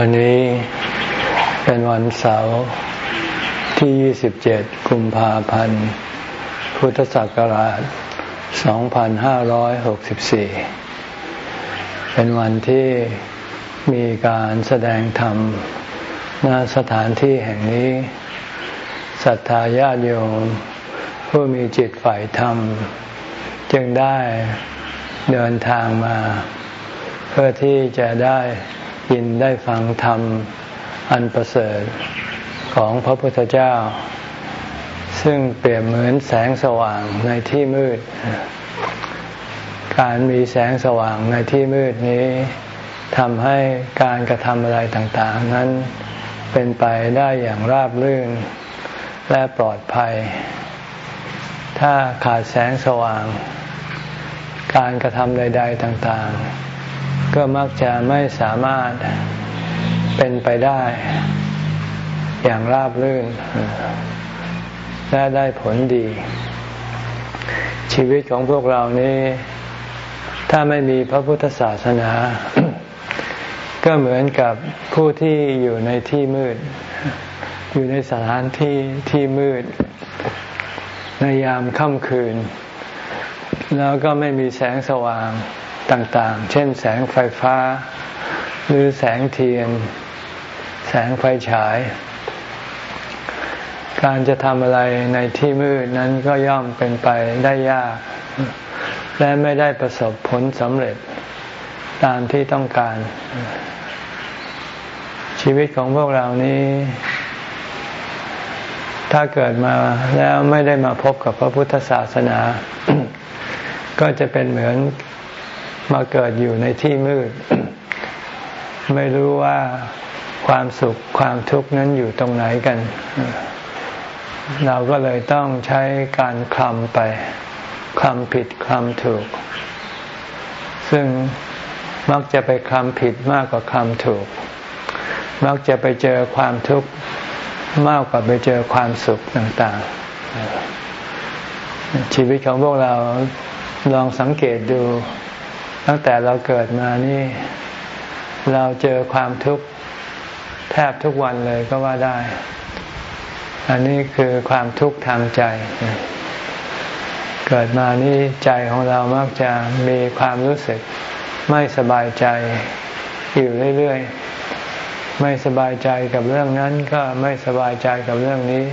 วันนี้เป็นวันเสาร์ที่ 27 กุมภาพันธ์ พุทธศักราช 2564 เป็นวันที่มีการแสดงธรรมณสถานที่แห่งนี้ศรัทธาญาติโยม ผู้มีจิตฝ่ายธรรม จึงได้เดินทางมา เพื่อที่จะได้ ยินได้ฟังธรรมอันประเสริฐของพระพุทธเจ้า ซึ่งเปรียบเหมือนแสงสว่างในที่มืด การมีแสงสว่างในที่มืดนี้ทำให้การกระทำอะไรต่างๆ นั้นเป็นไปได้อย่างราบรื่นและปลอดภัย ถ้าขาดแสงสว่าง การกระทำใด ๆต่างๆ ก็มักจะไม่สามารถเป็นไปได้อย่างราบรื่นและได้ผลดี ชีวิตของพวกเรานี้ ถ้าไม่มีพระพุทธศาสนา ก็เหมือนกับผู้ที่อยู่ในที่มืด อยู่ในสถานที่ที่มืด ในยามค่ำคืน แล้วก็ไม่มีแสงสว่าง ต่างๆ เช่นแสงไฟฟ้า หรือแสงเทียน แสงไฟฉาย การจะทำอะไรในที่มืดนั้นก็ย่อมเป็นไปได้ยาก และไม่ได้ประสบผลสำเร็จตามที่ต้องการ ชีวิตของพวกเรานี้ ถ้าเกิดมาแล้วไม่ได้มาพบกับพระพุทธศาสนา ก็จะเป็นเหมือน มาเกิดอยู่ในที่มืด ไม่รู้ว่าความสุขความทุกข์นั้นอยู่ตรงไหนกัน เราก็เลยต้องใช้การคลำไปคลำผิดคลำถูก ซึ่งมักจะไปคลำผิดมากกว่าคลำถูก มักจะไปเจอความทุกข์มากกว่าไปเจอความสุขต่างๆ ชีวิตของพวกเราลองสังเกตดู ตั้งแต่เราเกิดมานี่ เราเจอความทุกข์แทบทุกวันเลยก็ว่าได้ อันนี้คือความทุกข์ทางใจ เกิดมานี่ใจของเรามักจะมีความรู้สึกไม่สบายใจอยู่เรื่อยๆ ไม่สบายใจกับเรื่องนั้นก็ไม่สบายใจกับเรื่องนี้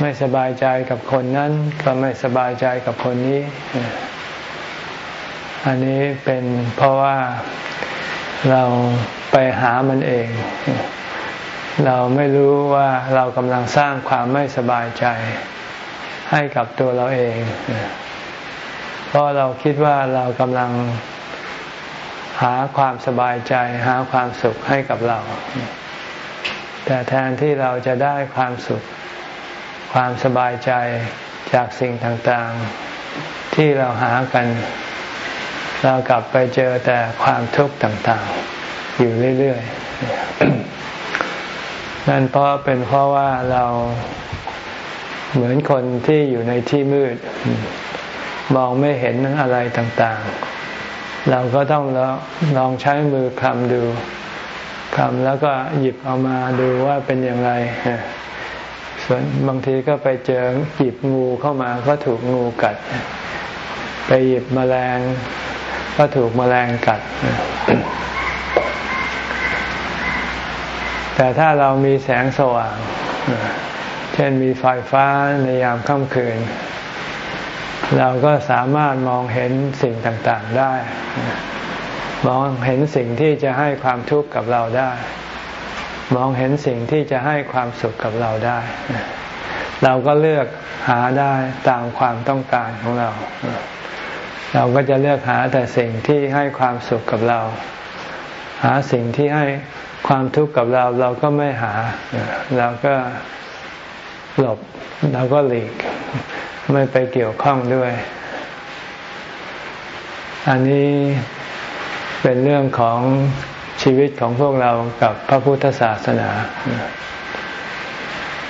ไม่สบายใจกับคนนั้น ก็ไม่สบายใจกับคนนี้ อันนี้เป็นเพราะว่าเราไปหามันเอง เราไม่รู้ว่าเรากำลังสร้างความไม่สบายใจ ให้กับตัวเราเอง เพราะเราคิดว่าเรากำลังหาความสบายใจ หาความสุขให้กับเรา แต่แทนที่เราจะได้ความสุข ความสบายใจจากสิ่งต่างๆ ที่เราหากัน เรากลับไปเจอแต่ความทุกข์ต่างๆ อยู่เรื่อยๆ นั่นเพราะเป็นเพราะว่าเราเหมือนคนที่อยู่ในที่มืด มองไม่เห็นอะไรต่างๆ เราก็ต้องลองใช้มือคลำดูคลำแล้วก็หยิบเอามาดูว่าเป็นอย่างไรส่วนบางทีก็ไปเจอหยิบงูเข้ามาก็ถูกงูกัด ไปหยิบมแมลง ก็ถูกมแมลงกัด แต่ถ้าเรามีแสงสว่าง เช่นมีไฟฟ้าในยามค่ำคืน เราก็สามารถมองเห็นสิ่งต่างๆได้ มองเห็นสิ่งที่จะให้ความทุกข์กับเราได้ มองเห็นสิ่งที่จะให้ความสุขกับเราได้ เราก็เลือกหาได้ตามความต้องการของเรา เราก็จะเลือกหาแต่สิ่งที่ให้ความสุขกับเรา หาสิ่งที่ให้ความทุกข์กับเราเราก็ไม่หา เราก็หลบเราก็หลีก ไม่ไปเกี่ยวข้องด้วย อันนี้เป็นเรื่องของชีวิตของพวกเรากับพระพุทธศาสนา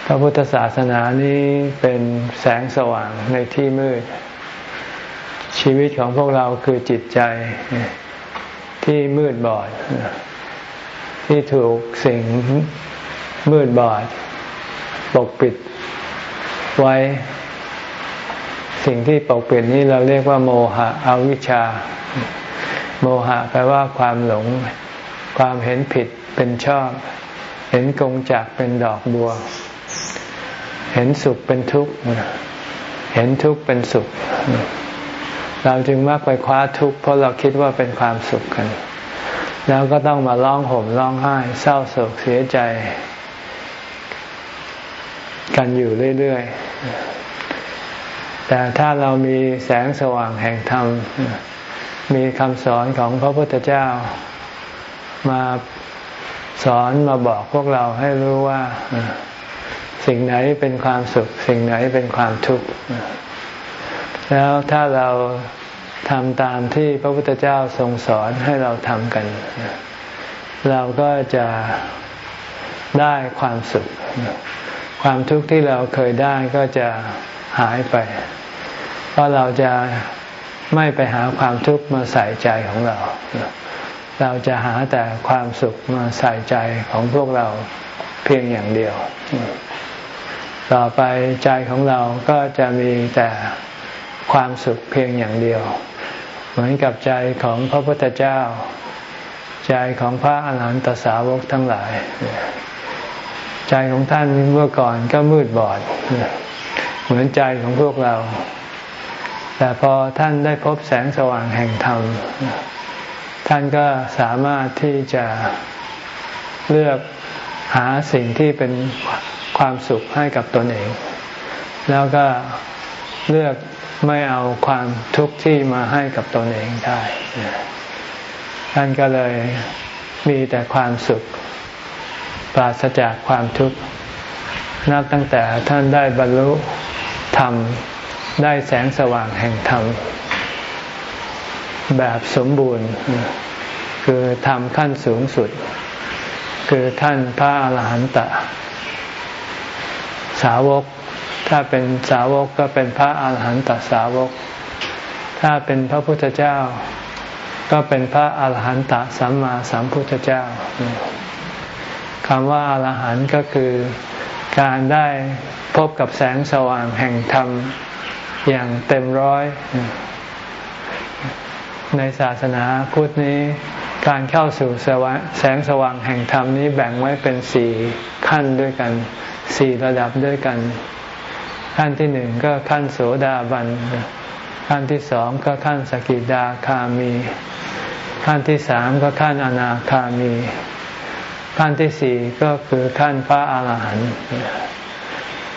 พระพุทธศาสนานี้เป็นแสงสว่างในที่มืด ชีวิตของพวกเราคือจิตใจที่มืดบอด ที่ถูกสิ่งมืดบอดปกปิดไว้ สิ่งที่ปกปิดนี้เราเรียกว่า โมหะอวิชชา โมหะแปลว่าความหลง ความเห็นผิดเป็นชอบ เห็นกงจักเป็นดอกบัว เห็นสุขเป็นทุกข์ เห็นทุกข์เป็นสุข เราจึงมักไปคว้าทุกข์เพราะเราคิดว่าเป็นความสุขกัน แล้วก็ต้องมาร้องห่มร้องไห้ เศร้าโศกเสียใจ กันอยู่เรื่อยๆ แต่ถ้าเรามีแสงสว่างแห่งธรรม มีคำสอนของพระพุทธเจ้ามาสอนมาบอกพวกเราให้รู้ว่าสิ่งไหนเป็นความสุข สิ่งไหนเป็นความทุกข์ แล้วถ้าเราทำตามที่พระพุทธเจ้าทรงสอนให้เราทำกัน เราก็จะได้ความสุข ความทุกข์ที่เราเคยได้ก็จะหายไป เพราะเราจะไม่ไปหาความทุกข์มาใส่ใจของเรา เราจะหาแต่ความสุขมาใส่ใจของพวกเราเพียงอย่างเดียว ต่อไปใจของเราก็จะมีแต่ ความสุขเพียงอย่างเดียว เหมือนกับใจของพระพุทธเจ้า ใจของพระอรหันตสาวกทั้งหลาย ใจของท่านเมื่อก่อนก็มืดบอด เหมือนใจของพวกเรา แต่พอท่านได้พบแสงสว่างแห่งธรรม ท่านก็สามารถที่จะเลือกหาสิ่งที่เป็นความสุขให้กับตนเอง แล้วก็เลือก ไม่เอาความทุกข์ที่มาให้กับตนเองได้ท่านก็เลยมีแต่ความสุข ปราศจากความทุกข์นับตั้งแต่ท่านได้บรรลุธรรม ได้แสงสว่างแห่งธรรม แบบสมบูรณ์ คือธรรมขั้นสูงสุด คือท่านพระอาหารหันตสาวก ถ้าเป็นสาวกก็เป็นพระอาหารหันตสาวก ถ้าเป็นพระพุทธเจ้า ก็เป็นพระอาหารหันตสัมมาสัมพุทธเจ้าคำว่าอรหันต์ก็คือการได้พบกับแสงสว่างแห่งธรรมอย่างเต็มร้อย ในศาสนาพุทธนี้ การเข้าสู่แสงสว่างแห่งธรรมนี้แบ่งไว้เป็นสี่ขั้นด้วยกันสี่ระดับด้วยกัน ขั้นที่หนึ่งก็ขั้นโสดาบัน ขั้นที่สองก็ขั้นสกิดาคามี ขั้นที่สามก็ขั้นอนาคามี ขั้นที่สี่ก็คือขั้นพระอาหารหันต์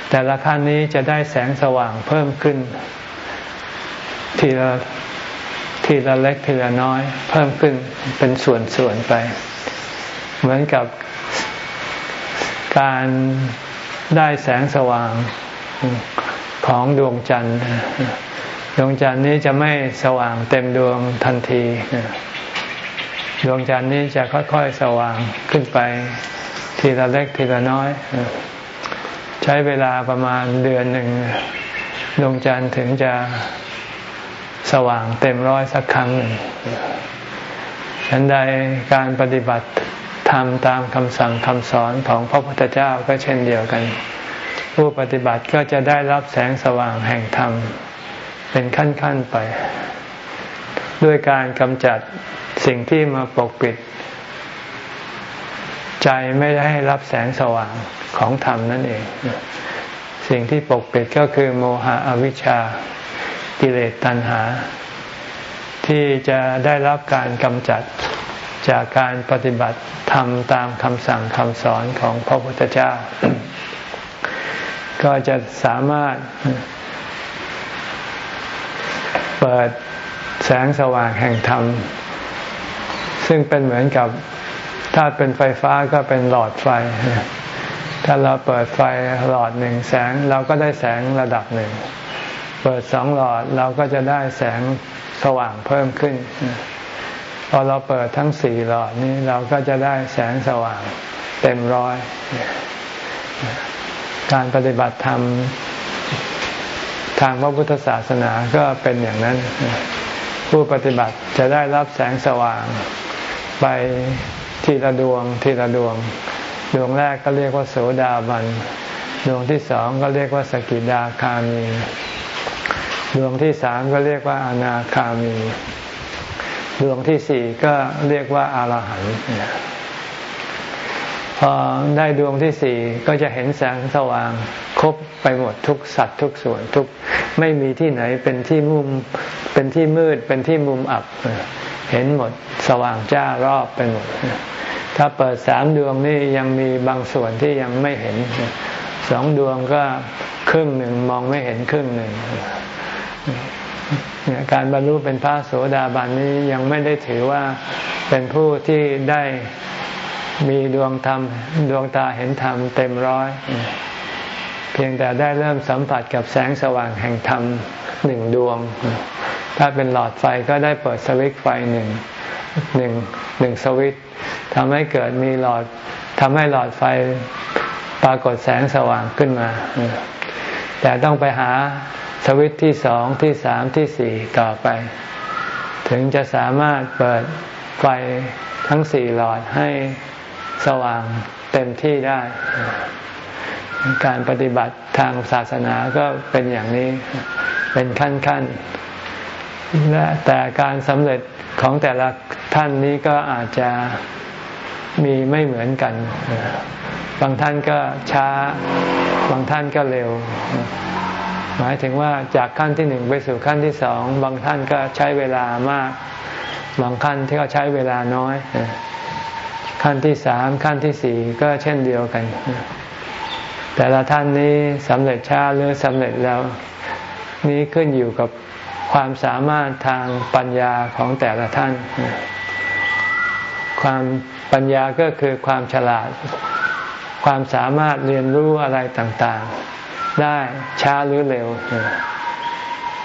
แต่ละขั้นนี้จะได้แสงสว่างเพิ่มขึ้น ทีละทีละเล็กทีละน้อย เพิ่มขึ้นเป็นส่วนๆไป เหมือนกับการได้แสงสว่าง ของดวงจันทร์ดวงจันทร์นี้จะไม่สว่างเต็มดวงทันที ดวงจันทร์นี้จะค่อยๆสว่างขึ้นไป ทีละเล็กทีละน้อย ใช้เวลาประมาณเดือนหนึ่งดวงจันทร์ถึงจะสว่างเต็มร้อยสักครั้งหนึ่งฉันใดการปฏิบัติทำตามคำสั่งคำสอนของพระพุทธเจ้าก็เช่นเดียวกัน ผู้ปฏิบัติก็จะได้รับแสงสว่างแห่งธรรม เป็นขั้นๆไป ด้วยการกำจัดสิ่งที่มาปกปิด ใจไม่ได้ให้รับแสงสว่างของธรรมนั่นเอง สิ่งที่ปกปิดก็คือโมหะอวิชชากิเลสตัณหา ที่จะได้รับการกำจัดจากการปฏิบัติธรรมตามคำสั่งคำสอนของพระพุทธเจ้า ก็จะสามารถเปิดแสงสว่างแห่งธรรม ซึ่งเป็นเหมือนกับถ้าเป็นไฟฟ้าก็เป็นหลอดไฟ ถ้าเราเปิดไฟหลอดหนึ่งแสงเราก็ได้แสงระดับหนึ่ง เปิดสองหลอดเราก็จะได้แสงสว่างเพิ่มขึ้น พอเราเปิดทั้งสี่หลอดนี้เราก็จะได้แสงสว่างเต็มร้อย การปฏิบัติธรรมทางพระพุทธศาสนาก็เป็นอย่างนั้น ผู้ปฏิบัติจะได้รับแสงสว่าง ไปทีละดวงทีละดวง ดวงแรกก็เรียกว่าโสดาบัน ดวงที่สองก็เรียกว่าสกิดาคามี ดวงที่สามก็เรียกว่าอนาคามี ดวงที่สี่ก็เรียกว่าอารหันต์ พอได้ดวงที่สี่ก็จะเห็นแสงสว่างครบไปหมดทุกสัตว์ทุกส่วนทุกไม่มีที่ไหนเป็นที่มุมเป็นที่มืดเป็นที่มุมอับ เห็นหมดสว่างจ้ารอบไปหมด ถ้าเปิดสามดวงนี่ยังมีบางส่วนที่ยังไม่เห็นสองดวงก็ครึ่งหนึ่งมองไม่เห็นครึ่งหนึ่งการบรรลุเป็นพระโสดาบันนี้ยังไม่ได้ถือว่าเป็นผู้ที่ได้ มีดวงธรรมดวงตาเห็นธรรมเต็มร้อย เพียงแต่ได้เริ่มสัมผัสกับแสงสว่างแห่งธรรมหนึ่งดวง ถ้าเป็นหลอดไฟก็ได้เปิดสวิตไฟหนึ่งหนึ่งหนึ่งสวิตทำให้เกิดมีหลอดทำให้หลอดไฟปรากฏแสงสว่างขึ้นมา แต่ต้องไปหาสวิตที่สองที่สามที่สี่ต่อไป ถึงจะสามารถเปิดไฟทั้งสี่หลอดให้ สว่างเต็มที่ได้ การปฏิบัติทางศาสนาก็เป็นอย่างนี้เป็นขั้นขั้นและแต่การสำเร็จของแต่ละท่านนี้ก็อาจจะมีไม่เหมือนกัน บางท่านก็ช้า บางท่านก็เร็ว หมายถึงว่าจากขั้นที่หนึ่งไปสู่ขั้นที่สอง บางท่านก็ใช้เวลามาก บางขั้นที่เขาใช้เวลาน้อย ขั้นที่สามขั้นที่สี่ก็เช่นเดียวกัน แต่ละท่านนี้สำเร็จช้าหรือสำเร็จแล้ว นี้ขึ้นอยู่กับความสามารถทางปัญญาของแต่ละท่าน ความปัญญาก็คือความฉลาด ความสามารถเรียนรู้อะไรต่างๆ ได้ช้าหรือเร็ว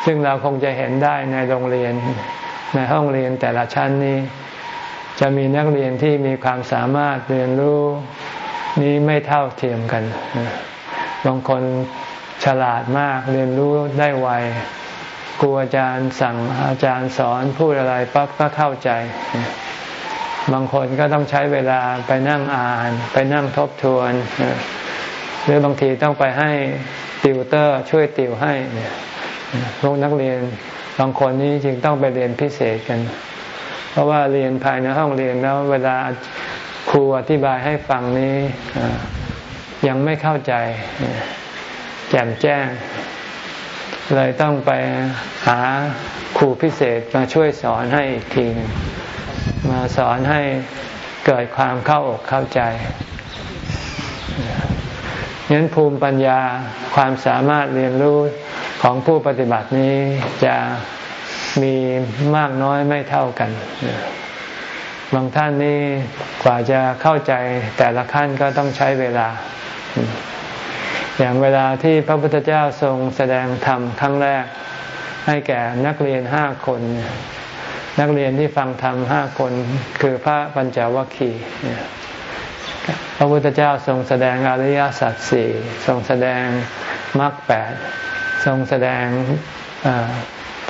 ซึ่งเราคงจะเห็นได้ในโรงเรียนในห้องเรียนแต่ละชั้นนี้ จะมีนักเรียนที่มีความสามารถเรียนรู้นี้ไม่เท่าเทียมกัน บางคนฉลาดมากเรียนรู้ได้ไวครูอาจารย์สั่งอาจารย์สอนพูดอะไรปั๊บก็เข้าใจ บางคนก็ต้องใช้เวลาไปนั่งอ่าน ไปนั่งทบทวน หรือบางทีต้องไปให้ติวเตอร์ช่วยติวให้พวกนักเรียนบางคนนี้จึงต้องไปเรียนพิเศษกันเราะว่าเรียนภายในห้องเรียนแล้วเวลาครูอธิบายให้ฟังนี้ยังไม่เข้าใจ แจ่มแจ้ง เลยต้องไปหาครูพิเศษมาช่วยสอนให้อีกทีนึงมาสอนให้เกิดความเข้าอกเข้าใจงั้นภูมิปัญญาความสามารถเรียนรู้ของผู้ปฏิบัตินี้จะ มีมากน้อยไม่เท่ากัน บางท่านนี่กว่าจะเข้าใจแต่ละขั้นก็ต้องใช้เวลา อย่างเวลาที่พระพุทธเจ้าทรงแสดงธรรมครั้งแรก ให้แก่นักเรียนห้าคน นักเรียนที่ฟังธรรมห้าคนคือพระปัญจวัคคีย์พระพุทธเจ้าทรงแสดงอริยสัจสี่ทรงแสดงมรรคแปดทรงแสดง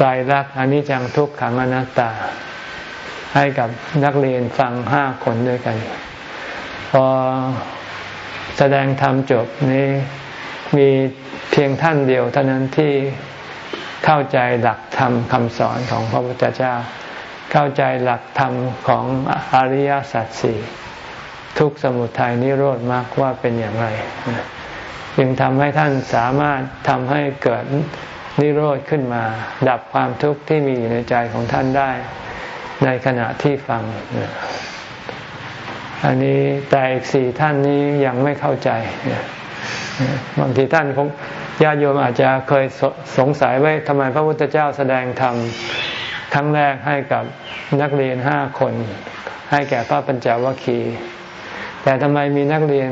ตายรักอนิจจังทุกขังอนัตตา ให้กับนักเรียนฟังห้าคนด้วยกัน พอแสดงธรรมจบนี้มีเพียงท่านเดียวเท่านั้นที่เข้าใจหลักธรรมคำสอนของพระพุทธเจ้า เข้าใจหลักธรรมของอริยสัจสี่ทุกสมุทัยนิโรธมากว่าเป็นอย่างไร จึงทำให้ท่านสามารถทำให้เกิด นิโรธขึ้นมา ดับความทุกข์ที่มีอยู่ในใจของท่านได้ในขณะที่ฟัง อันนี้แต่อีกสี่ท่านนี้ยังไม่เข้าใจ บางทีท่านคงญาติโยมอาจจะเคยสงสัยว่าทำไมพระพุทธเจ้าแสดงธรรมครั้งแรกให้กับนักเรียนห้าคน ให้แก่พระปัญจวัคคีย์แต่ทำไมมีนักเรียน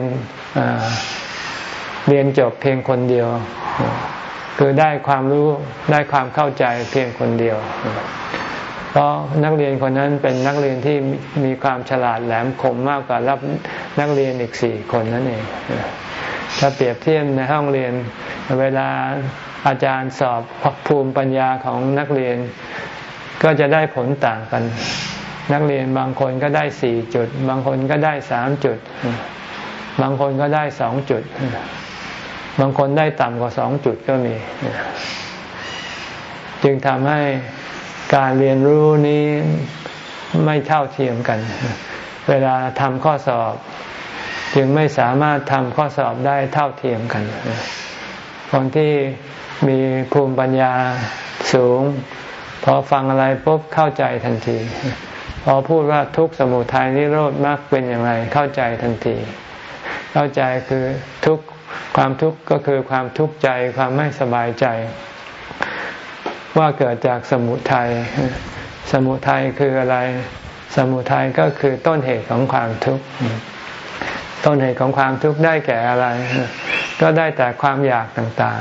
เรียนจบเพียงคนเดียว คือได้ความรู้ได้ความเข้าใจเพียงคนเดียว เพราะนักเรียนคนนั้นเป็นนักเรียนที่มีความฉลาดแหลมคมมากกว่ารับนักเรียนอีกสี่คนนั่นเองถ้าเปรียบเทียบในห้องเรียน เวลาอาจารย์สอบภูมิปัญญาของนักเรียน ก็จะได้ผลต่างกัน นักเรียนบางคนก็ได้สี่จุด บางคนก็ได้สามจุด บางคนก็ได้สองจุด บางคนได้ต่ำกว่าสองจุดก็มี จึงทำให้การเรียนรู้นี้ไม่เท่าเทียมกัน เวลาทำข้อสอบ จึงไม่สามารถทำข้อสอบได้เท่าเทียมกัน คนที่มีภูมิปัญญาสูง พอฟังอะไรปุ๊บเข้าใจทันที พอพูดว่าทุกสมุทัยนิโรธมรรคเป็นอย่างไรเข้าใจทันที เข้าใจคือทุก ความทุกข์ก็คือความทุกข์ใจความไม่สบายใจ ว่าเกิดจากสมุทัยสมุทัยคืออะไร สมุทัยก็คือต้นเหตุของความทุกข์ต้นเหตุของความทุกข์ได้แก่อะไร ก็ได้แต่ความอยากต่าง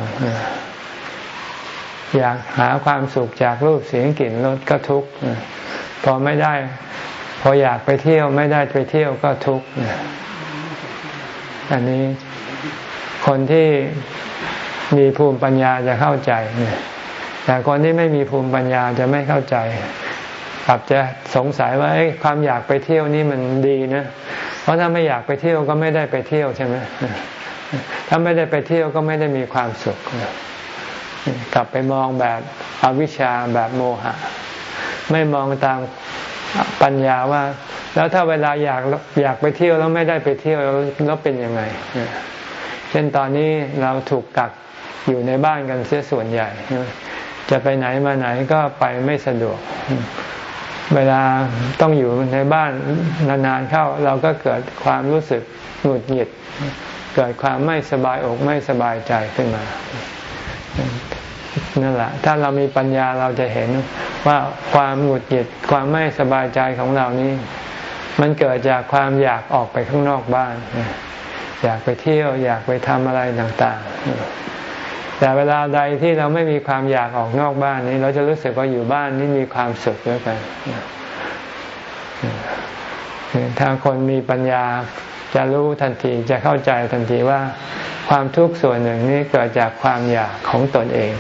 ๆ อยากหาความสุขจากรูปเสียงกลิ่นรสก็ทุกข์พอไม่ได้ พออยากไปเที่ยวไม่ได้ไปเที่ยวก็ทุกข์อันนี้ คนที่มีภูมิปัญญาจะเข้าใจแต่คนที่ไม่มีภูมิปัญญาจะไม่เข้าใจอาจจะสงสัยว่าความอยากไปเที่ยวนี่มันดีนะ เพราะถ้าไม่อยากไปเที่ยวก็ไม่ได้ไปเที่ยวใช่ไหมถ้าไม่ได้ไปเที่ยวก็ไม่ได้มีความสุข กลับไปมองแบบอวิชชาแบบโมหะ ไม่มองตามปัญญาว่า แล้วถ้าเวลาอยากอยากไปเที่ยวแล้วไม่ได้ไปเที่ยวแล้วเป็นยังไง ช่นตอนนี้เราถูกกักอยู่ในบ้านกันเสียส่วนใหญ่ จะไปไหนมาไหนก็ไปไม่สะดวก เวลาต้องอยู่ในบ้านนานๆเข้า เราก็เกิดความรู้สึกหงุดหงิด เกิดความไม่สบายอกไม่สบายใจขึ้นมานั่นแหละ ถ้าเรามีปัญญาเราจะเห็นว่าความหงุดหงิดความไม่สบายใจของเรานี้ มันเกิดจากความอยากออกไปข้างนอกบ้าน อยากไปเที่ยว อยากไปทำอะไรต่างๆ แต่เวลาใดที่เราไม่มีความอยากออกนอกบ้านนี้ เราจะรู้สึกว่าอยู่บ้านนี้มีความสุขเยอะกันถ้าคนมีปัญญาจะรู้ทันทีจะเข้าใจทันทีว่าความทุกข์ส่วนหนึ่งนี้เกิดจากความอยากของตนเอง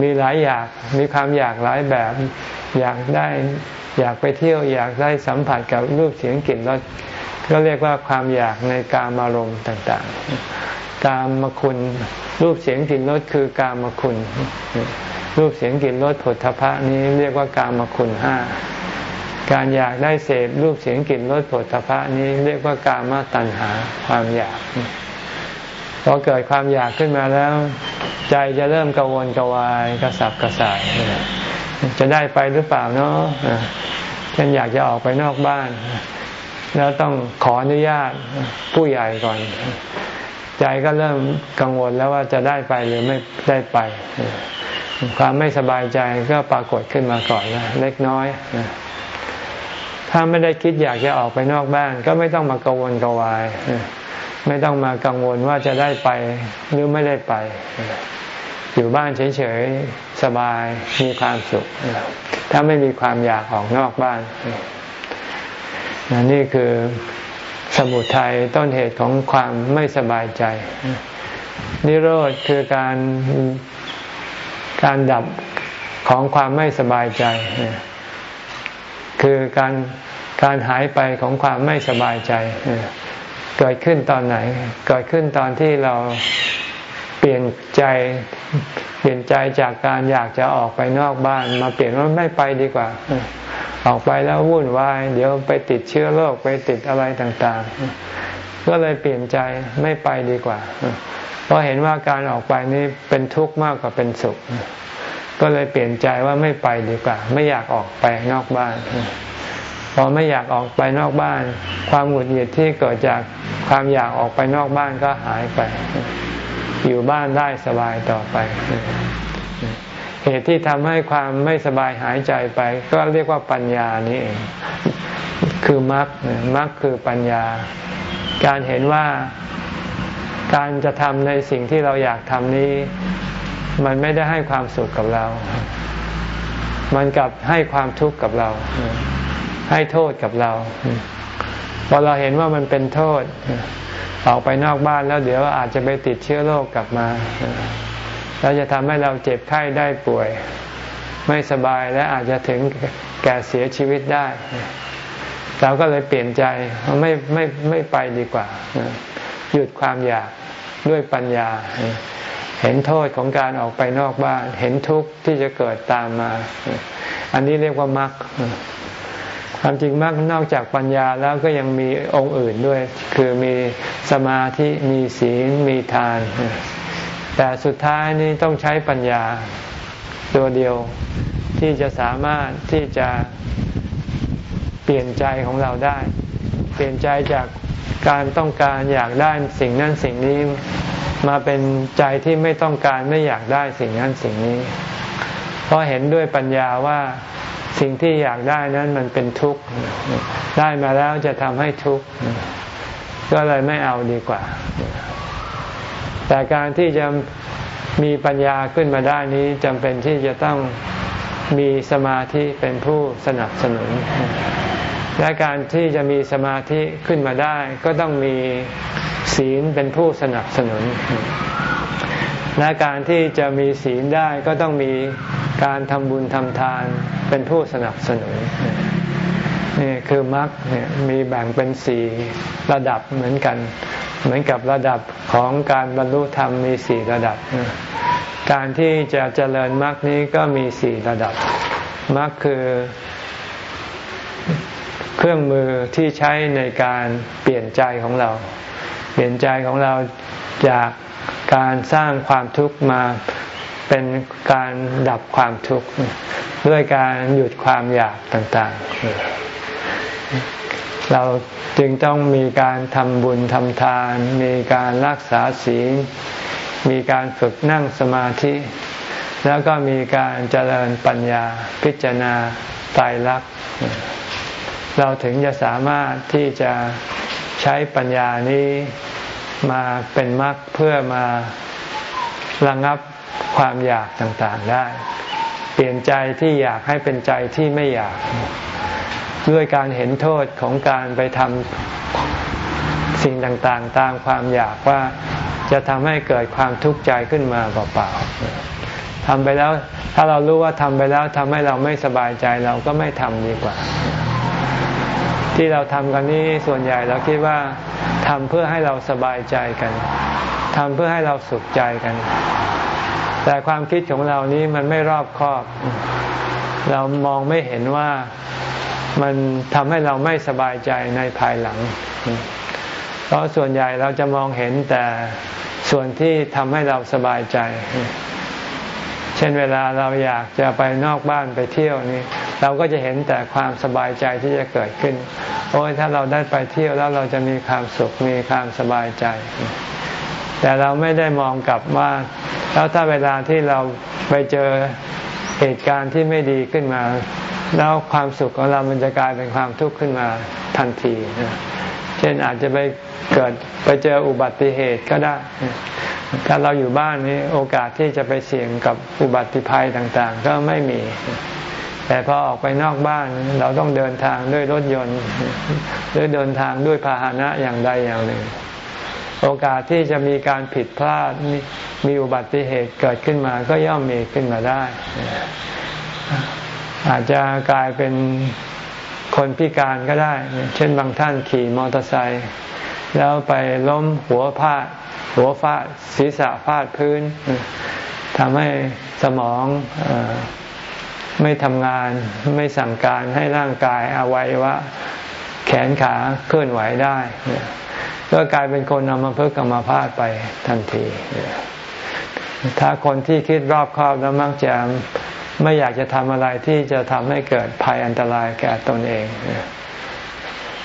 มีหลายอยากมีความอยากหลายแบบ อยากได้อยากไปเที่ยวอยากได้สัมผัสกับรูปเสียงกลิ่นรส ก็เรียกว่าความอยากในการอารมณ์ต่างๆ การมคุณรูปเสียงกลิ่นรสคือกามคุณ รูปเสียงกลิ่นรสผลทพะนี้เรียกว่ากามคุณห้าการอยากได้เสพรูปเสียงกลิ่นรสผลทพะนี้เรียกว่ากามตัณหาความอยากพอเกิดความอยากขึ้นมาแล้ว ใจจะเริ่มกังวลกวายกระสับกระส่ายจะได้ไปหรือเปล่าเนาะฉันอยากจะออกไปนอกบ้าน แล้วต้องขออนุญาตผู้ใหญ่ก่อน ใจก็เริ่มกังวลแล้วว่าจะได้ไปหรือไม่ได้ไป ความไม่สบายใจก็ปรากฏขึ้นมาก่อนแล้วเล็กน้อย ถ้าไม่ได้คิดอยากจะออกไปนอกบ้าน ก็ไม่ต้องมากังวลกวาย ไม่ต้องมากังวลว่าจะได้ไปหรือไม่ได้ไป อยู่บ้านเฉยๆสบายมีความสุข ถ้าไม่มีความอยากออกนอกบ้าน นี่คือสมุทัยต้นเหตุของความไม่สบายใจ นิโรธคือการการดับของความไม่สบายใจ คือการการหายไปของความไม่สบายใจ เกิดขึ้นตอนไหน เกิดขึ้นตอนที่เรา เปลี่ยนใจเปลี่ยนใจจากการอยากจะออกไปนอกบ้าน มาเปลี่ยนว่าไม่ไปดีกว่า ออกไปแล้ววุ่นวาย เดี๋ยวไปติดเชื้อโรคไปติดอะไรต่างๆ ก็เลยเปลี่ยนใจไม่ไปดีกว่า เพราะเห็นว่าการออกไปนี้เป็นทุกข์มากกว่าเป็นสุข ก็เลยเปลี่ยนใจว่าไม่ไปดีกว่า ไม่อยากออกไปนอกบ้านพอไม่อยากออกไปนอกบ้าน ความหงุดหงิดที่เกิดจากความอยากออกไปนอกบ้านก็หายไป อยู่บ้านได้สบายต่อไป เหตุที่ทำให้ความไม่สบายหายใจไป ก็เรียกว่าปัญญานี่เองคือมรรคมรรคคือปัญญา การเห็นว่าการจะทำในสิ่งที่เราอยากทำนี้ มันไม่ได้ให้ความสุขกับเรา มันกลับให้ความทุกข์กับเรา ให้โทษกับเราพอเราเห็นว่ามันเป็นโทษ ออกไปนอกบ้านแล้วเดี๋ยวอาจจะไปติดเชื้อโรคกลับมาเราจะทำให้เราเจ็บไข้ได้ป่วย ไม่สบายและอาจจะถึงแก่เสียชีวิตได้ เราก็เลยเปลี่ยนใจไม่ไม่ไม่ไปดีกว่า หยุดความอยากด้วยปัญญา เห็นโทษของการออกไปนอกบ้าน เห็นทุกข์ที่จะเกิดตามมา อันนี้เรียกว่ามรรค ความจริงมรรคนอกจากปัญญาแล้วก็ยังมีองค์อื่นด้วย คือมีสมาธิมีศีลมีทาน แต่สุดท้ายนี้ต้องใช้ปัญญาตัวเดียวที่จะสามารถที่จะเปลี่ยนใจของเราได้ เปลี่ยนใจจากการต้องการอยากได้สิ่งนั้นสิ่งนี้มาเป็นใจที่ไม่ต้องการไม่อยากได้สิ่งนั้นสิ่งนี้ เพราะเห็นด้วยปัญญาว่า สิ่งที่อยากได้นั้นมันเป็นทุกข์ ได้มาแล้วจะทำให้ทุกข์ ก็เลยไม่เอาดีกว่า แต่การที่จะมีปัญญาขึ้นมาได้นี้จำเป็นที่จะต้องมีสมาธิเป็นผู้สนับสนุน และการที่จะมีสมาธิขึ้นมาได้ ก็ต้องมีศีลเป็นผู้สนับสนุน และการที่จะมีศีลได้ก็ต้องมีการทำบุญทำทานเป็นผู้สนับสนุนนี่คือมรรคเนี่ยมีแบ่งเป็นสี่ระดับเหมือนกัน เหมือนกับระดับของการบรรลุธรรมมีสี่ระดับ การที่จะเจริญมรรคนี้ก็มีสี่ระดับมรรคคือเครื่องมือที่ใช้ในการเปลี่ยนใจของเรา เปลี่ยนใจของเราจาก การสร้างความทุกข์มาเป็นการดับความทุกข์ด้วยการหยุดความอยากต่างๆ เราจึงต้องมีการทำบุญทำทาน มีการรักษาศีล มีการฝึกนั่งสมาธิ แล้วก็มีการเจริญปัญญาพิจารณาตายรัก เราถึงจะสามารถที่จะใช้ปัญญานี้ มาเป็นมรรคเพื่อมาระงับความอยากต่างๆได้ เปลี่ยนใจที่อยากให้เป็นใจที่ไม่อยาก ด้วยการเห็นโทษของการไปทำสิ่งต่างๆ ตามความอยากว่าจะทำให้เกิดความทุกข์ใจขึ้นมาเปล่าๆทำไปแล้วถ้าเรารู้ว่าทำไปแล้วทำให้เราไม่สบายใจเราก็ไม่ทำดีกว่า ที่เราทำกันนี้ส่วนใหญ่เราคิดว่า ทำเพื่อให้เราสบายใจกันทำเพื่อให้เราสุขใจกัน แต่ความคิดของเรานี้มันไม่รอบคอบ เรามองไม่เห็นว่ามันทำให้เราไม่สบายใจในภายหลัง เพราะส่วนใหญ่เราจะมองเห็นแต่ส่วนที่ทำให้เราสบายใจ เช่นเวลาเราอยากจะไปนอกบ้านไปเที่ยวนี่เราก็จะเห็นแต่ความสบายใจที่จะเกิดขึ้น โอ้ยถ้าเราได้ไปเที่ยวแล้วเราจะมีความสุขมีความสบายใจ แต่เราไม่ได้มองกลับว่าแล้วถ้าเวลาที่เราไปเจอเหตุการณ์ที่ไม่ดีขึ้นมา แล้วความสุขของเรามันจะกลายเป็นความทุกข์ขึ้นมาทันที เช่นอาจจะไปเกิดไปเจออุบัติเหตุก็ได้ ถ้าเราอยู่บ้านนี้โอกาสที่จะไปเสี่ยงกับอุบัติภัยต่างๆ ก็ไม่มี แต่พอออกไปนอกบ้านเราต้องเดินทางด้วยรถยนต์ หรือเดินทางด้วยพาหนะอย่างใดอย่างหนึ่ง โอกาสที่จะมีการผิดพลาดมีอุบัติเหตุเกิดขึ้นมาก็ย่อมมีขึ้นมาได้ อาจจะกลายเป็น คนพิการก็ได้ เช่นบางท่านขี่มอเตอร์ไซค์แล้วไปล้มหัวพาดหัวฟาดศีรษะฟาดพื้นทำให้สมองไม่ทำงานไม่สั่งการให้ร่างกายอวัยวะแขนขาเคลื่อนไหวได้ ก็กลายเป็นคนเอามาเพิกกรรมาพาดไปทันที ถ้าคนที่คิดรอบคอบแล้วมักจะ ไม่อยากจะทำอะไรที่จะทำให้เกิดภัยอันตรายแก่ตนเอง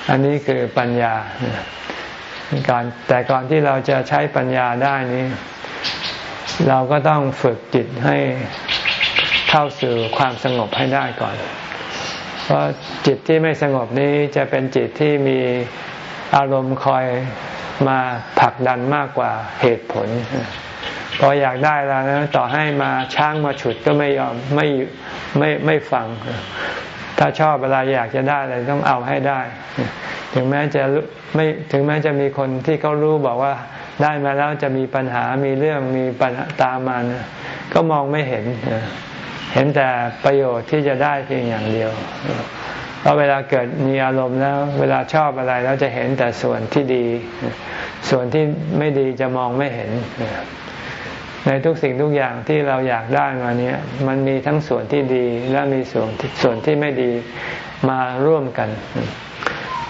อันนี้คือปัญญาการแต่ก่อนที่เราจะใช้ปัญญาได้นี้ เราก็ต้องฝึกจิตให้เข้าสู่ความสงบให้ได้ก่อน เพราะจิตที่ไม่สงบนี้จะเป็นจิตที่มีอารมณ์คอยมาผลักดันมากกว่าเหตุผล พออยากได้แล้วนะต่อให้มาช้างมาฉุดก็ไม่ยอมไม่ไม่ไม่ฟัง ถ้าชอบอะไรอยากจะได้อะไรต้องเอาให้ได้ ถึงแม้จะไม่ถึงแม้จะมีคนที่เขารู้บอกว่าได้มาแล้วจะมีปัญหามีเรื่องมีปัญหาตามมานะก็มองไม่เห็นเพเห็นแต่ประโยชน์ที่จะได้เพียงอย่างเดียวเพราะเวลาเกิดมีอารมณ์แล้ว เวลาชอบอะไรแล้วจะเห็นแต่ส่วนที่ดี ส่วนที่ไม่ดีจะมองไม่เห็น ในทุกสิ่งทุกอย่างที่เราอยากได้มาเนี้ยมันมีทั้งส่วนที่ดีและมีส่วนส่วนที่ไม่ดีมาร่วมกัน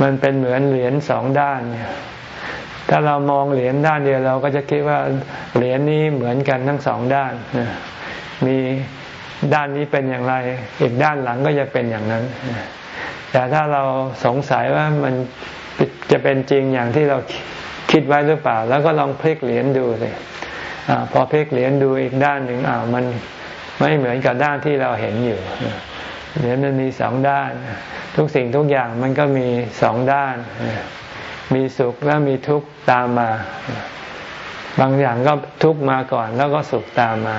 มันเป็นเหมือนเหรียญสองด้านเนี่ยถ้าเรามองเหรียญด้านเดียวเราก็จะคิดว่าเหรียญนี้เหมือนกันทั้งสองด้านมีด้านนี้เป็นอย่างไร อีกด้านหลังก็จะเป็นอย่างนั้น แต่ถ้าเราสงสัยว่ามันจะเป็นจริงอย่างที่เราคิดไว้หรือเปล่า แล้วก็ลองพลิกเหรียญดูสิ อพอพลิกเหรียญดูอีกด้านหนึ่งอ่ามันไม่เหมือนกับด้านที่เราเห็นอยู่เหรียญมันมีสองด้าน ทุกสิ่งทุกอย่างมันก็มีสองด้าน มีสุขแล้วมีทุกข์ตามมา บางอย่างก็ทุกข์มาก่อนแล้วก็สุขตามมา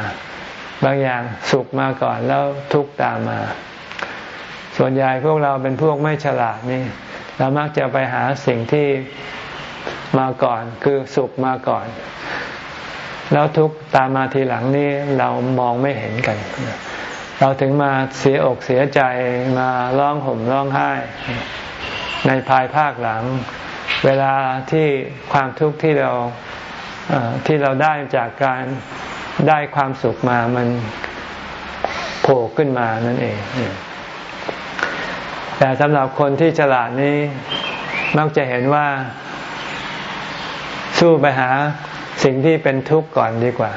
บางอย่างสุขมาก่อนแล้วทุกข์ตามมา ส่วนใหญ่พวกเราเป็นพวกไม่ฉลาดนี่เรามักจะไปหาสิ่งที่มาก่อน คือสุขมาก่อน แล้วทุกตามมาทีหลังนี่เรามองไม่เห็นกัน เราถึงมาเสียอกเสียใจมาร้องห่มร้องไห้ ในภายภาคหลัง เวลาที่ความทุกข์ที่เราที่เราได้จากการได้ความสุขมามันโผล่ขึ้นมานั่นเอง แต่สำหรับคนที่ฉลาดนี้มักจะเห็นว่า สู้ไปหา สิ่งที่เป็นทุกข์ก่อนดีกว่า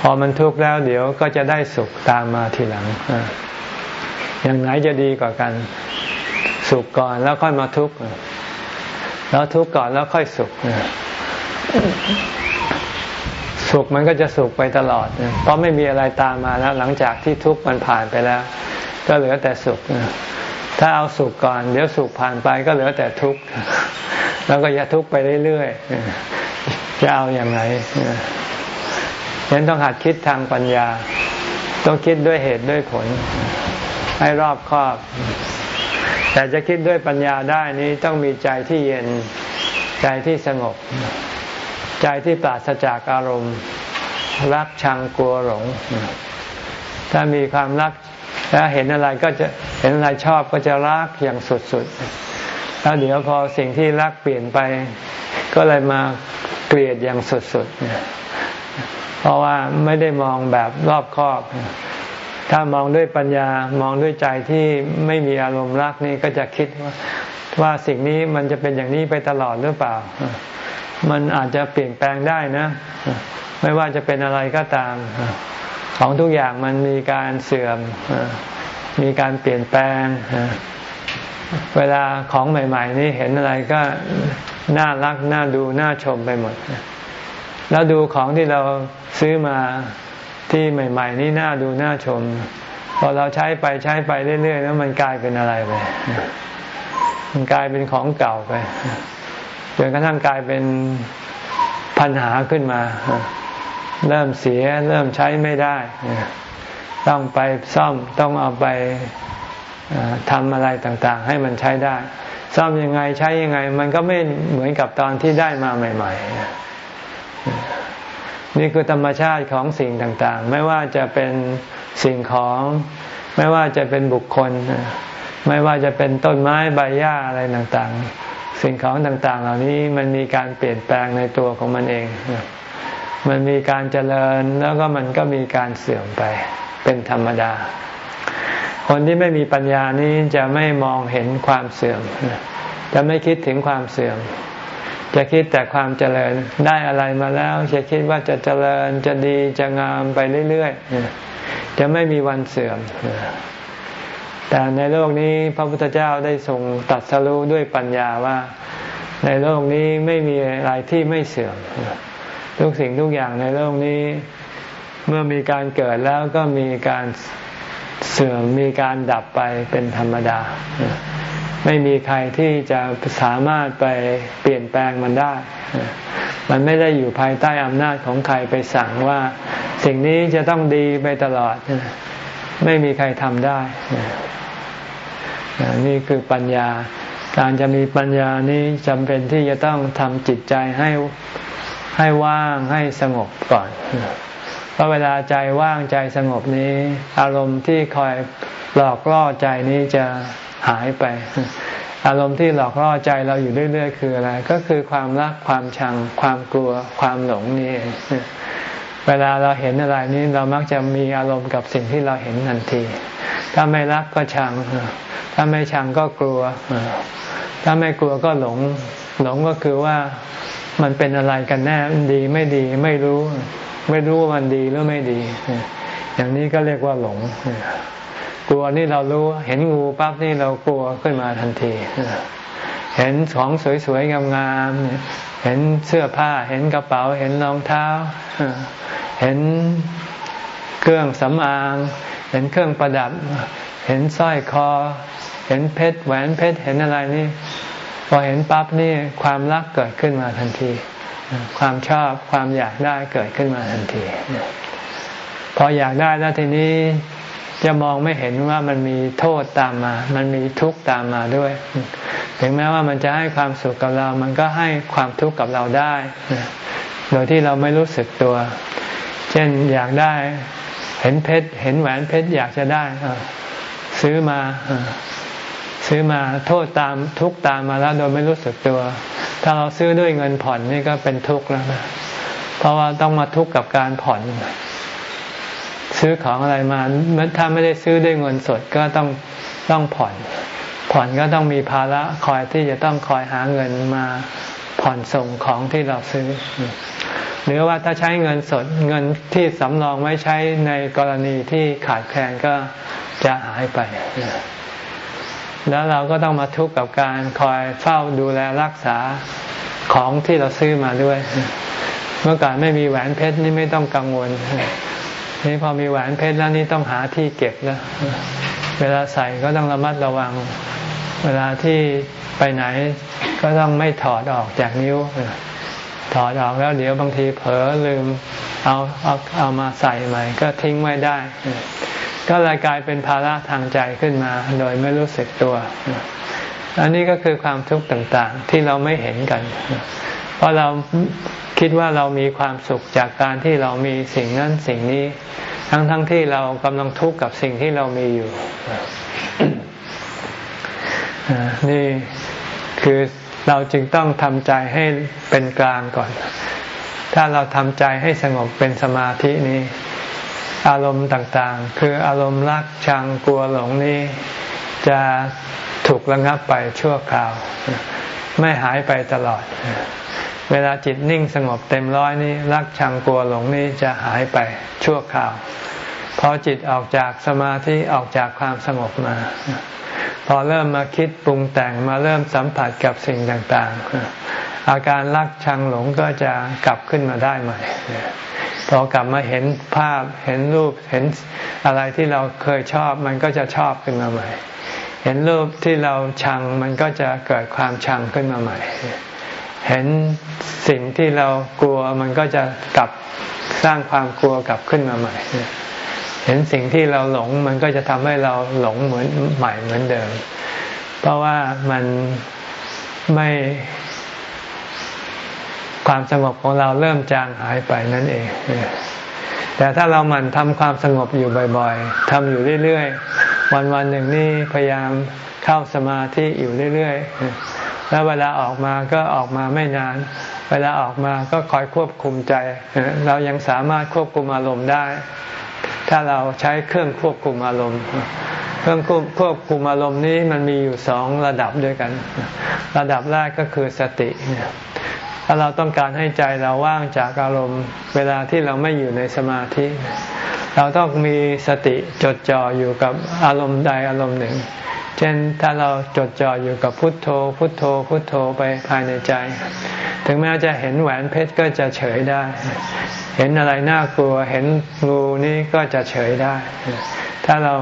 พอมันทุกข์แล้วเดี๋ยวก็จะได้สุขตามมาทีหลังอย่างไหนจะดีกว่ากัน สุขก่อนแล้วค่อยมาทุกข์แล้วทุกข์ก่อนแล้วค่อยสุขสุขมันก็จะสุขไปตลอดเพราะไม่มีอะไรตามมาแล้วหลังจากที่ทุกข์มันผ่านไปแล้ว ก็เหลือแต่สุขถ้าเอาสุขก่อน เดี๋ยวสุขผ่านไปก็เหลือแต่ทุกข์แล้วก็จะทุกข์ไปเรื่อย จะเอาอย่างไรยังต้องหัดคิดทางปัญญา ต้องคิดด้วยเหตุด้วยผล ให้รอบคอบ แต่จะคิดด้วยปัญญาได้นี้ต้องมีใจที่เย็น ใจที่สงบ ใจที่ปราศจากอารมณ์ รักชังกลัวหลง ถ้ามีความรักแล้วเห็นอะไรก็จะเห็นอะไรชอบก็จะรักอย่างสุดๆ แล้วเดี๋ยวพอสิ่งที่รักเปลี่ยนไป ก็เลยมา เกลียดอย่างสุดๆ เพราะว่าไม่ได้มองแบบรอบคอบ ถ้ามองด้วยปัญญามองด้วยใจที่ไม่มีอารมณ์รักนี่ก็จะคิดว่าว่าสิ่งนี้มันจะเป็นอย่างนี้ไปตลอดหรือเปล่า มันอาจจะเปลี่ยนแปลงได้นะ ไม่ว่าจะเป็นอะไรก็ตาม ของทุกอย่างมันมีการเสื่อม มีการเปลี่ยนแปลง เวลาของใหม่ ๆ นี่เห็นอะไรก็ น่ารักน่าดูน่าชมไปหมด แล้วดูของที่เราซื้อมาที่ใหม่ ๆ นี่น่าดูน่าชมพอเราใช้ไปใช้ไปเรื่อยๆแล้วมันกลายเป็นอะไรไปมันกลายเป็นของเก่าไปจนกระทั่งกลายเป็นปัญหาขึ้นมา เริ่มเสียเริ่มใช้ไม่ได้ ต้องไปซ่อมต้องเอาไปทำอะไรต่างๆ ให้มันใช้ได้ ซ่อมยังไงใช้ยังไง มันก็ไม่เหมือนกับตอนที่ได้มาใหม่ ๆ นี่คือธรรมชาติของสิ่งต่างๆ ไม่ว่าจะเป็นสิ่งของ ไม่ว่าจะเป็นบุคคล ไม่ว่าจะเป็นต้นไม้ใบหญ้าอะไรต่างๆ สิ่งของต่างๆ เหล่านี้มันมีการเปลี่ยนแปลงในตัวของมันเอง มันมีการเจริญแล้วก็มันก็มีการเสื่อมไปเป็นธรรมดา คนที่ไม่มีปัญญานี้จะไม่มองเห็นความเสื่อม จะไม่คิดถึงความเสื่อม จะคิดแต่ความเจริญได้อะไรมาแล้วจะคิดว่าจะเจริญจะดีจะงามไปเรื่อยๆ จะไม่มีวันเสื่อม แต่ในโลกนี้พระพุทธเจ้าได้ทรงตัดสรู้ด้วยปัญญาว่า ในโลกนี้ไม่มีอะไรที่ไม่เสื่อม ทุกสิ่งทุกอย่างในโลกนี้ เมื่อมีการเกิดแล้วก็มีการ เสื่อมมีการดับไปเป็นธรรมดา ไม่มีใครที่จะสามารถไปเปลี่ยนแปลงมันได้ มันไม่ได้อยู่ภายใต้อำนาจของใครไปสั่งว่า สิ่งนี้จะต้องดีไปตลอด ไม่มีใครทำได้ นี่คือปัญญา การจะมีปัญญานี้จำเป็นที่จะต้องทำจิตใจให้ให้ว่างให้สงบก่อน เพราะเวลาใจว่างใจสงบนี้ อารมณ์ที่คอยหลอกล่อใจนี้จะหายไป อารมณ์ที่หลอกล่อใจเราอยู่เรื่อยๆคืออะไร ก็คือความรักความชัง ความกลัว ความหลงนี่เวลาเราเห็นอะไรนี้เรามักจะมีอารมณ์กับสิ่งที่เราเห็นทันที ถ้าไม่รักก็ชัง ถ้าไม่ชังก็กลัว ถ้าไม่กลัวก็หลง หลงก็คือว่ามันเป็นอะไรกันแน่ดีไม่ดีไม่รู้ ไม่รู้ว่ามันดีหรือไม่ดี อย่างนี้ก็เรียกว่าหลง กลัวนี่เรารู้เห็นงูปั๊บนี่เรากลัวขึ้นมาทันที เห็นของสวยๆงามๆเห็นเสื้อผ้า เห็นกระเป๋า เห็นรองเท้า เห็นเครื่องสำอาง เห็นเครื่องประดับ เห็นสร้อยคอ เห็นเพชรแหวนเพชรเห็นอะไรนี่พอเห็นปั๊บนี่ความรักเกิดขึ้นมาทันที ความชอบความอยากได้เกิดขึ้นมาทันที พออยากได้แล้วทีนี้จะมองไม่เห็นว่ามันมีโทษตามมา มันมีทุกข์ตามมาด้วย ถึงแม้ว่ามันจะให้ความสุขกับเรา มันก็ให้ความทุกข์กับเราได้ โดยที่เราไม่รู้สึกตัว เช่นอยากได้ เห็นเพชร เห็นแหวนเพชรอยากจะได้ ซื้อมา ซื้อมาโทษตามทุกข์ตามมาแล้วโดยไม่รู้สึกตัว ถ้าเราซื้อด้วยเงินผ่อนนี่ก็เป็นทุกข์แล้วนะเพราะว่าต้องมาทุกข์กับการผ่อน ซื้อของอะไรมาถ้าไม่ได้ซื้อด้วยเงินสดก็ต้องต้องผ่อน ผ่อนก็ต้องมีภาระคอยที่จะต้องคอยหาเงินมาผ่อนส่งของที่เราซื้อ หรือว่าถ้าใช้เงินสดเงินที่สำรองไว้ใช้ในกรณีที่ขาดแคลนก็จะหายไป แล้วเราก็ต้องมาทุกข์กับการคอยเฝ้าดูแลรักษาของที่เราซื้อมาด้วย เมื่อก่อนไม่มีแหวนเพชรนี่ไม่ต้องกังวล นี่พอมีแหวนเพชรแล้วนี่ต้องหาที่เก็บแล้ว เวลาใส่ก็ต้องระมัดระวัง เวลาที่ไปไหนก็ต้องไม่ถอดออกจากนิ้ว ถอดออกแล้วเดี๋ยวบางทีเผลอลืมเอาเอาเอามาใส่ใหม่ ก็ทิ้งไว้ได้ ก็เลยกลายเป็นภาระทางใจขึ้นมา โดยไม่รู้สึกตัว อันนี้ก็คือความทุกข์ต่างๆ ที่เราไม่เห็นกัน เพราะเราคิดว่าเรามีความสุขจากการที่เรามีสิ่งนั้นสิ่งนี้ ทั้งๆทที่เรากำลังทุกข์กับสิ่งที่เรามีอยู่ นี่คือเราจึงต้องทำใจให้เป็นกลางก่อน ถ้าเราทำใจให้สงบเป็นสมาธินี้ อารมณ์ต่างๆ คืออารมณ์รักชังกลัวหลงนี้ จะถูกระงับไปชั่วคราว ไม่หายไปตลอด เวลาจิตนิ่งสงบเต็มร้อยนี้ รักชังกลัวหลงนี้จะหายไปชั่วคราวพอจิตออกจากสมาธิออกจากความสงบมา พอเริ่มมาคิดปรุงแต่งมาเริ่มสัมผัสกับสิ่งต่างๆ อาการรักชังหลงก็จะกลับขึ้นมาได้ใหม่ พอกลับมาเห็นภาพเห็นรูปเห็นอะไรที่เราเคยชอบ มันก็จะชอบขึ้นมาใหม่ เห็นรูปที่เราชังมันก็จะเกิดความชังขึ้นมาใหม่ เห็นสิ่งที่เรากลัวมันก็จะกลับสร้างความกลัวกลับขึ้นมาใหม่ เห็นสิ่งที่เราหลงมันก็จะทำให้เราหลงเหมือนใหม่เหมือนเดิม เพราะว่ามันไม่ ความสงบของเราเริ่มจางหายไปนั่นเอง แต่ถ้าเราหมั่นทำความสงบอยู่บ่อยๆทำอยู่เรื่อยๆ วันๆหนึ่งนี่พยายามเข้าสมาธิอยู่เรื่อยๆ แล้วเวลาออกมาก็ออกมาไม่นาน เวลาออกมาก็คอยควบคุมใจ เรายังสามารถควบคุมอารมณ์ได้ ถ้าเราใช้เครื่องควบคุมอารมณ์ เครื่องควบคุมอารมณ์นี้มันมีอยู่สองระดับด้วยกัน ระดับแรกก็คือสติ ถ้าเราต้องการให้ใจเราว่างจากอารมณ์ เวลาที่เราไม่อยู่ในสมาธิ เราต้องมีสติจดจ่ออยู่กับอารมณ์ใดอารมณ์หนึ่ง เช่นถ้าเราจดจ่ออยู่กับพุทโธ พุทโธ พุทโธไปภายในใจ ถึงแม้จะเห็นแหวนเพชรก็จะเฉยได้ เห็นอะไรน่ากลัว เห็นงูนี่ก็จะเฉยได้ ถ้าเรา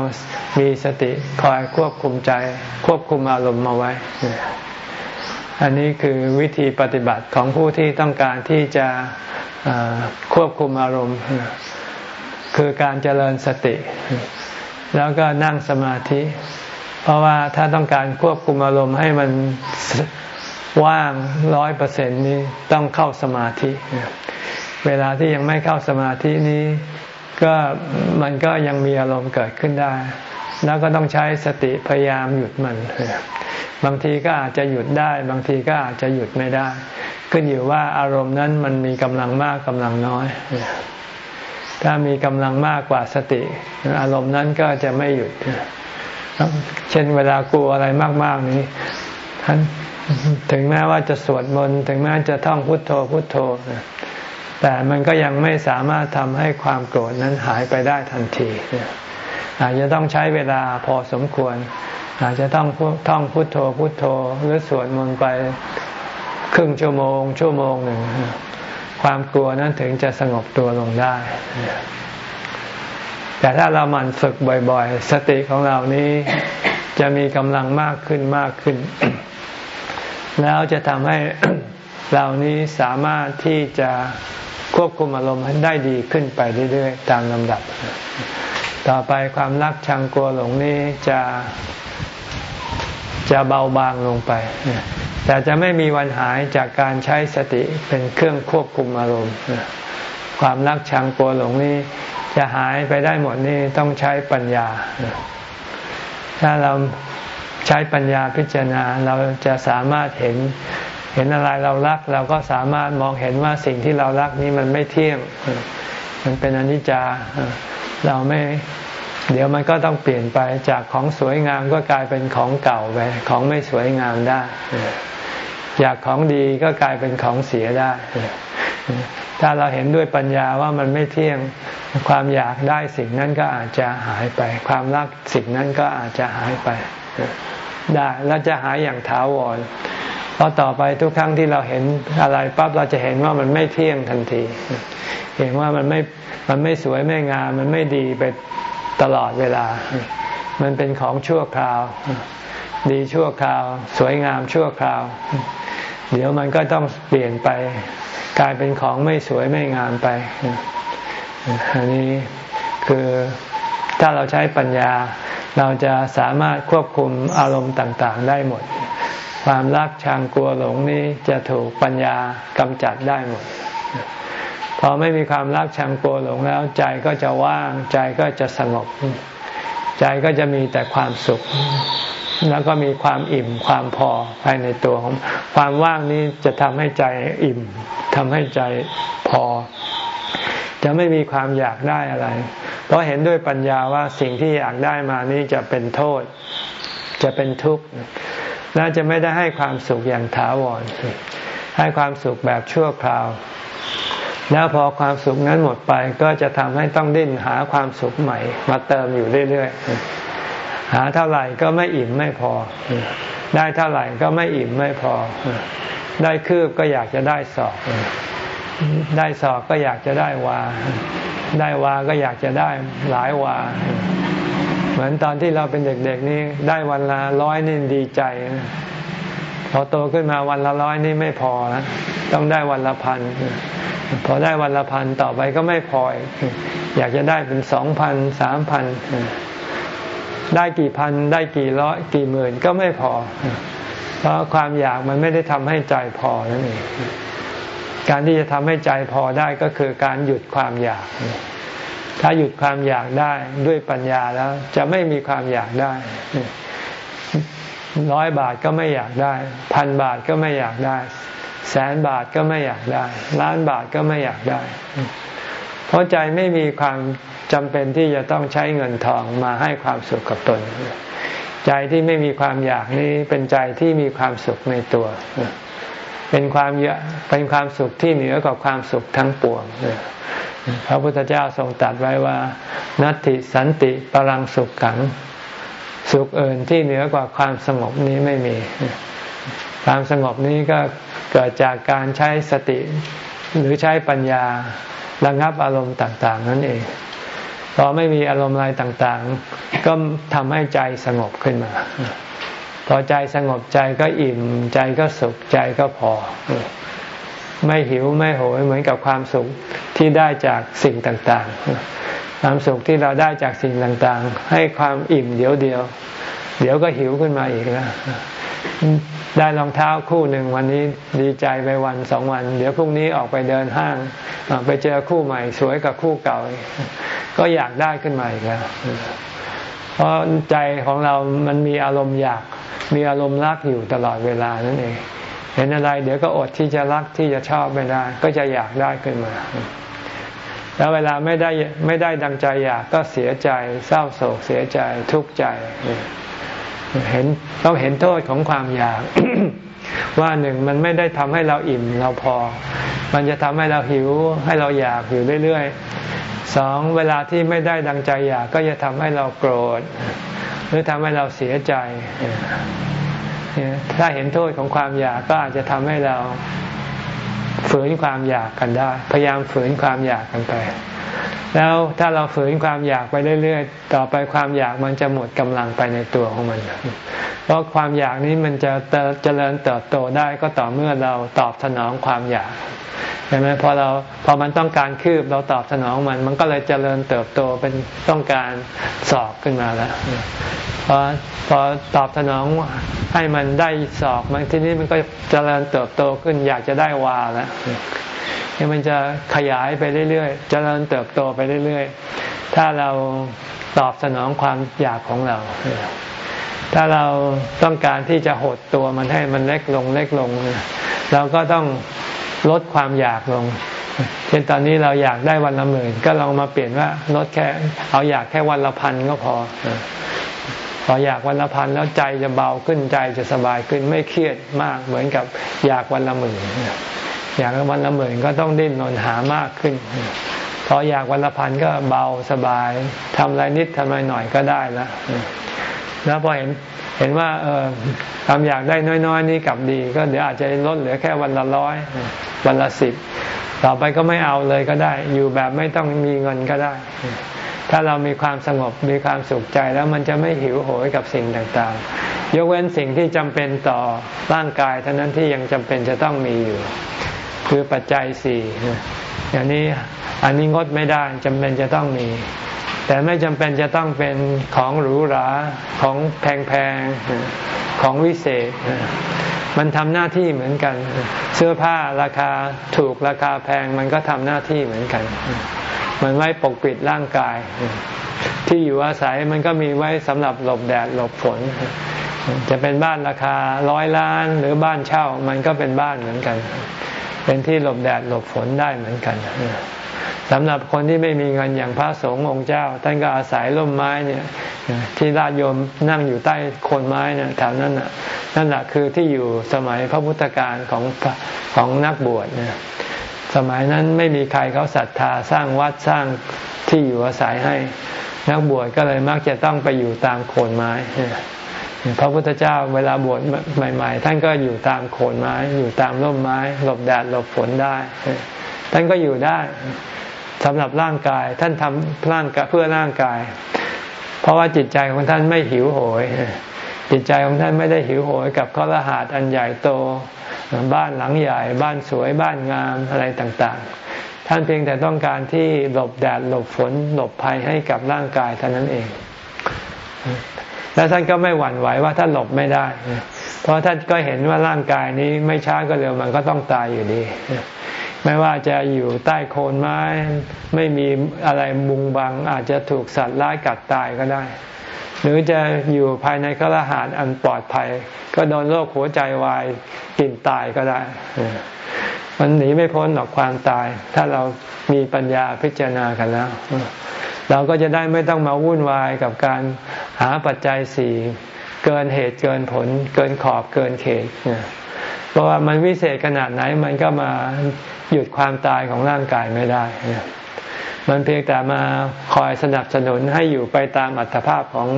มีสติคอยควบคุมใจ ควบคุมอารมณ์มาไว้ อันนี้คือวิธีปฏิบัติของผู้ที่ต้องการที่จะควบคุมอารมณ์ คือการเจริญสติ แล้วก็นั่งสมาธิ เพราะว่าถ้าต้องการควบคุมอารมณ์ให้มันว่างร้อยเปอร์เซ็นต์นี้ต้องเข้าสมาธิ เวลาที่ยังไม่เข้าสมาธินี้ ก็มันก็ยังมีอารมณ์เกิดขึ้นได้ แล้วก็ต้องใช้สติพยายามหยุดมัน บางทีก็อาจจะหยุดได้ บางทีก็อาจจะหยุดไม่ได้ ขึ้นอยู่ว่าอารมณ์นั้นมันมีกำลังมากกำลังน้อย ถ้ามีกำลังมากกว่าสติ อารมณ์นั้นก็จะไม่หยุด เช่นเวลากลัวอะไรมาก ๆ นี้ท่านถึงแม้ว่าจะสวดมนต์ถึงแม้จะท่องพุทโธพุทโธ แต่มันก็ยังไม่สามารถทำให้ความโกรธนั้นหายไปได้ทันทีอาจจะต้องใช้เวลาพอสมควร อาจจะต้องท่องพุทโธพุทโธหรือสวดมนต์ไปครึ่งชั่วโมง ชั่วโมงหนึ่ง ความกลัวนั้นถึงจะสงบตัวลงได้ แต่ถ้าเราหมั่นฝึกบ่อย ๆ สติของเรานี้จะมีกำลังมากขึ้นมากขึ้น แล้วจะทำให้เรานี้สามารถที่จะควบคุมอารมณ์ได้ดีขึ้นไปเรื่อยๆ ตามลำดับ ต่อไปความรักชังกลัวหลงนี้จะ จะเบาบางลงไป แต่จะไม่มีวันหายจากการใช้สติเป็นเครื่องควบคุมอารมณ์ ความรักชังกลัวหลงนี้จะหายไปได้หมดนี่ต้องใช้ปัญญา ถ้าเราใช้ปัญญาพิจารณาเราจะสามารถเห็นเห็นอะไรเรารักเราก็สามารถมองเห็นว่าสิ่งที่เรารักนี้มันไม่เที่ยง มันเป็นอนิจจาเราไม่ เดี๋ยวมันก็ต้องเปลี่ยนไปจากของสวยงามก็กลายเป็นของเก่าไปของไม่สวยงามได้ อยากของดีก็กลายเป็นของเสียได้ ถ้าเราเห็นด้วยปัญญาว่ามันไม่เที่ยงความอยากได้สิ่งนั้นก็อาจจะหายไป ความรักสิ่งนั้นก็อาจจะหายไปได้แล้วจะหายอย่างถาวรพราะต่อไปทุกครั้งที่เราเห็นอะไรปั๊บเราจะเห็นว่ามันไม่เที่ยงทันที เห็นว่ามันไม่มันไม่สวยไม่งามมันไม่ดีไป ตลอดเวลา มันเป็นของชั่วคราว ดีชั่วคราว สวยงามชั่วคราว เดี๋ยวมันก็ต้องเปลี่ยนไป กลายเป็นของไม่สวยไม่งามไป อันนี้คือถ้าเราใช้ปัญญา เราจะสามารถควบคุมอารมณ์ต่าง ๆ ได้หมด ความรักชังกลัวหลงนี้จะถูกปัญญากำจัดได้หมด พอไม่มีความรักชังกลัวหลงแล้ว ใจก็จะว่าง ใจก็จะสงบ ใจก็จะมีแต่ความสุข แล้วก็มีความอิ่มความพอภายในตัวของความว่างนี้จะทำให้ใจอิ่มทำให้ใจพอ จะไม่มีความอยากได้อะไร เพราะเห็นด้วยปัญญาว่าสิ่งที่อยากได้มานี้จะเป็นโทษ จะเป็นทุกข์และจะไม่ได้ให้ความสุขอย่างถาวรให้ความสุขแบบชั่วคราว แล้วพอความสุขนั้นหมดไปก็จะทำให้ต้องดิ้นหาความสุขใหม่ มาเติมอยู่เรื่อยๆ หาเท่าไหร่ก็ไม่อิ่มไม่พอ ได้เท่าไหร่ก็ไม่อิ่มไม่พอ ได้คืบก็อยากจะได้สอบได้สอบก็อยากจะได้วา ได้วาก็อยากจะได้หลายวา เหมือนตอนที่เราเป็นเด็กๆนี่ได้วันละร้อยนี่ดีใจ พอโตขึ้นมาวันละร้อยนี่ไม่พอนะต้องได้วันละพันพอได้วันละพันต่อไปก็ไม่พออยากจะได้เป็นสองพันสามพันได้กี่พันได้กี่ร้อยกี่หมื่นก็ไม่พอ เพราะความอยากมันไม่ได้ทำให้ใจพอนั่นเองการที่จะทำให้ใจพอได้ก็คือการหยุดความอยาก ถ้าหยุดความอยากได้ด้วยปัญญาแล้ว จะไม่มีความอยากได้ ร้อยบาทก็ไม่อยากได้พันบาทก็ไม่อยากได้ แสนบาทก็ไม่อยากได้ ล้านบาทก็ไม่อยากได้ เพราะใจไม่มีความจำเป็นที่จะต้องใช้เงินทองมาให้ความสุขกับตน ใจที่ไม่มีความอยากนี้เป็นใจที่มีความสุขในตัว เป็นความเป็นความสุขที่เหนือกว่าความสุขทั้งปวงพระพุทธเจ้าทรงตรัสไว้ว่า นัตติสันติปรังสุขขัง สุขเอื่นที่เหนือกว่าความสงบนี้ไม่มี ความสงบนี้ก็เกิดจากการใช้สติ หรือใช้ปัญญาระงับอารมณ์ต่าง ๆ นั่นเองพอไม่มีอารมณ์อะไรต่างๆ ก็ทำให้ใจสงบขึ้นมา พอใจสงบใจก็อิ่ม ใจก็สุขใจก็พอ ไม่หิวไม่โหยเหมือนกับความสุขที่ได้จากสิ่งต่างๆ ความสุขที่เราได้จากสิ่งต่างๆ ให้ความอิ่มเดี๋ยวเดียว เดี๋ยวก็หิวขึ้นมาอีกแล้วได้รองเท้าคู่หนึ่งวันนี้ดีใจไปวันสองวัน เดี๋ยวพรุ่งนี้ออกไปเดินห้าง ไปเจอคู่ใหม่ สวยกับคู่เก่า ก็อยากได้ขึ้นมาอีกแล้วเพราะใจของเรามันมีอารมณ์อยากมีอารมณ์รักอยู่ตลอดเวลานั่นเอง เห็นอะไร เดี๋ยวก็อดที่จะรักที่จะชอบไม่ได้ ก็จะอยากได้ขึ้นมา แล้วเวลาไม่ได้ไม่ได้ดังใจอยากก็เสียใจ เศร้าโศกเสียใจทุกข์ใจ เห็นต้องเห็นโทษของความอยาก ว่าหนึ่งมันไม่ได้ทำให้เราอิ่มเราพอ มันจะทำให้เราหิวให้เราอยากอยู่เรื่อยๆสองเวลาที่ไม่ได้ดังใจอยากก็จะทำให้เราโกรธ หรือทำให้เราเสียใจถ้าเห็นโทษของความอยากก็อาจจะทำให้เรา ฝืนความอยากกันได้ พยายามฝืนความอยากกันไป แล้วถ้าเราฝืนความอยากไปเรื่อยๆ ต่อไปความอยากมันจะหมดกำลังไปในตัวของมัน เพราะความอยากนี้มันจะเจริญเติบโตได้ก็ต่อเมื่อเราตอบสนองความอยากใช่ไหมพอเราพอมันต้องการคืบเราตอบสนองมัน มันก็เลยเจริญเติบโตเป็นต้องการสอบขึ้นมาแล้วพอพอตอบสนองให้มันได้สอบมันทีนี้มันก็เจริญเติบโตขึ้นอยากจะได้วาแล้ว นี่มันจะขยายไปเรื่อยๆจเจริญเติบโตไปเรื่อยๆ ถ้าเราตอบสนองความอยากของเรา ถ้าเราต้องการที่จะหดตัวมันให้มันเล็กลงเล็กลง เราก็ต้องลดความอยากลง เช่นตอนนี้เราอยากได้วันละหมื่นก็ลองมาเปลี่ยนว่าลดแค่เอาอยากแค่วันละพันก็พอพออยากวันละพันแล้วใจจะเบาขึ้นใจจะสบายขึ้นไม่เครียดมากเหมือนกับอยากวันละหมื่น อยากวันละหมื่นก็ต้องดิ้นรนหามากขึ้น พออยากวันละพันก็เบาสบายทำอะไรนิดทำอะไรหน่อยก็ได้ล้วแล้วพอเห็นเห็นว่าเออความอยากได้น้อยๆ นี้กลับดี ก็เดี๋ยวอาจจะลดเหลือแค่วันละร้อยวันละสิบต่อไปก็ไม่เอาเลยก็ได้ อยู่แบบไม่ต้องมีเงินก็ได้ ถ้าเรามีความสงบมีความสุขใจแล้วมันจะไม่หิวโหยกับสิ่งต่างๆ ยกเว้นสิ่งที่จำเป็นต่อร่างกายเท่านั้นที่ยังจำเป็นจะต้องมีอยู่ คือปัจจัยสี่อย่างนี้อันนี้งดไม่ได้จำเป็นจะต้องมี แต่ไม่จำเป็นจะต้องเป็นของหรูหราของแพงๆของวิเศษ มันทำหน้าที่เหมือนกัน เสื้อผ้าราคาถูกราคาแพงมันก็ทำหน้าที่เหมือนกัน มันไว้ปกปิดร่างกาย ที่อยู่อาศัยมันก็มีไว้สำหรับหลบแดดหลบฝนจะเป็นบ้านราคาร้อยล้านหรือบ้านเช่ามันก็เป็นบ้านเหมือนกัน เป็นที่หลบแดดหลบฝนได้เหมือนกันสำหรับคนที่ไม่มีเงินอย่างพระสงฆ์องค์เจ้า ท่านก็อาศัยร่มไม้เนี่ยที่ราชโยมนั่งอยู่ใต้โคนไม้เนี่ยแถวนั้นน่ะนั่นแหละคือที่อยู่สมัยพระพุทธการของของนักบวชเนี่ยสมัยนั้นไม่มีใครเขาศรัทธาสร้างวัดสร้างที่อยู่อาศัยให้ นักบวชก็เลยมักจะต้องไปอยู่ตามโคนไม้ พระพุทธเจ้าเวลาบวชใหม่ ๆ ท่านก็อยู่ตามโคนไม้ อยู่ตามร่มไม้ หลบแดดหลบฝนได้ ท่านก็อยู่ได้สำหรับร่างกายท่านทำร่างกายเพื่อร่างกาย เพราะว่าจิตใจของท่านไม่หิวโหย จิตใจของท่านไม่ได้หิวโหยกับข้อละหาดอันใหญ่โต บ้านหลังใหญ่ บ้านสวยบ้านงามอะไรต่างๆ ท่านเพียงแต่ต้องการที่หลบแดดหลบฝนหลบภัยให้กับร่างกายเท่านั้นเอง แล้วท่านก็ไม่หวั่นไหวว่าท่านหลบไม่ได้ เพราะท่านก็เห็นว่าร่างกายนี้ไม่ช้าก็เร็วมันก็ต้องตายอยู่ดี ไม่ว่าจะอยู่ใต้โคนไม้ ไม่มีอะไรมุงบัง อาจจะถูกสัตว์ร้ายกัดตายก็ได้ หรือจะอยู่ภายในกระหารอันปลอดภัย ก็โดนโรคหัวใจวายกินตายก็ได้ มันหนีไม่พ้นหรอกความตาย ถ้าเรามีปัญญาพิจารณากันแล้วเราก็จะได้ไม่ต้องมาวุ่นวายกับการ หาปัจจัยสี่เกินเหตุเกินผล เกินขอบเกินเขตเพราะว่ามันวิเศษขนาดไหนมันก็มาหยุดความตายของร่างกายไม่ได้มันเพียงแต่มาคอยสนับสนุนให้อยู่ไปตามอัตภาพของ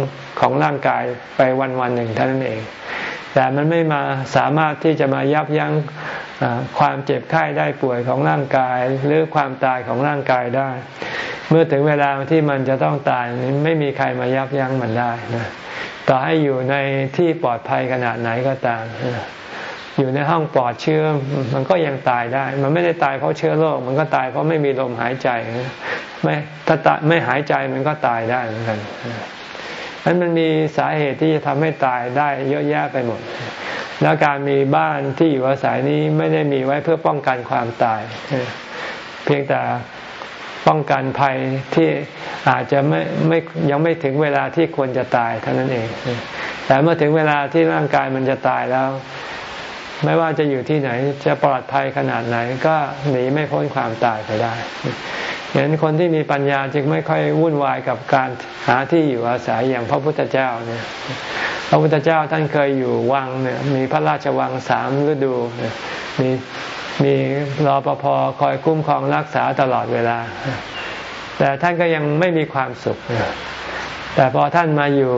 ของร่างกายไปวันวันหนึ่งเท่านั้นเอง แต่มันไม่มาสามารถที่จะมายับยั้ง ความเจ็บไข้ได้ป่วยของร่างกาย หรือความตายของร่างกายได้ เมื่อถึงเวลาที่มันจะต้องตายไม่มีใครมายับยั้งมันได้นะต่อให้อยู่ในที่ปลอดภัยขนาดไหนก็ตามอยู่ในห้องปลอดเชื้อมันก็ยังตายได้ มันไม่ได้ตายเพราะเชื้อโรคมันก็ตายเพราะไม่มีลมหายใจไม่ถ้าตไม่หายใจมันก็ตายได้เหมือนกันนั้นมันมีสาเหตุที่จะทำให้ตายได้เยอะแยะไปหมด แล้วการมีบ้านที่อยู่อาศัยนี้ไม่ได้มีไว้เพื่อป้องกันความตาย เพียงแต่ป้องกันภัยที่อาจจะไม่ไม่ยังไม่ถึงเวลาที่ควรจะตายเท่านั้นเอง แต่เมื่อถึงเวลาที่ร่างกายมันจะตายแล้ว ไม่ว่าจะอยู่ที่ไหนจะปลอดภัยขนาดไหนก็หนีไม่พ้นความตายไปได้ เห็นคนที่มีปัญญาจึงไม่ค่อยวุ่นวายกับการหาที่อยู่อาศัยอย่างพระพุทธเจ้าเนี่ยพระพุทธเจ้าท่านเคยอยู่วังเนี่ยมีพระราชวังสามฤดูมีมีรอปภคอยคุ้มครองรักษาตลอดเวลา แต่ท่านก็ยังไม่มีความสุข แต่พอท่านมาอยู่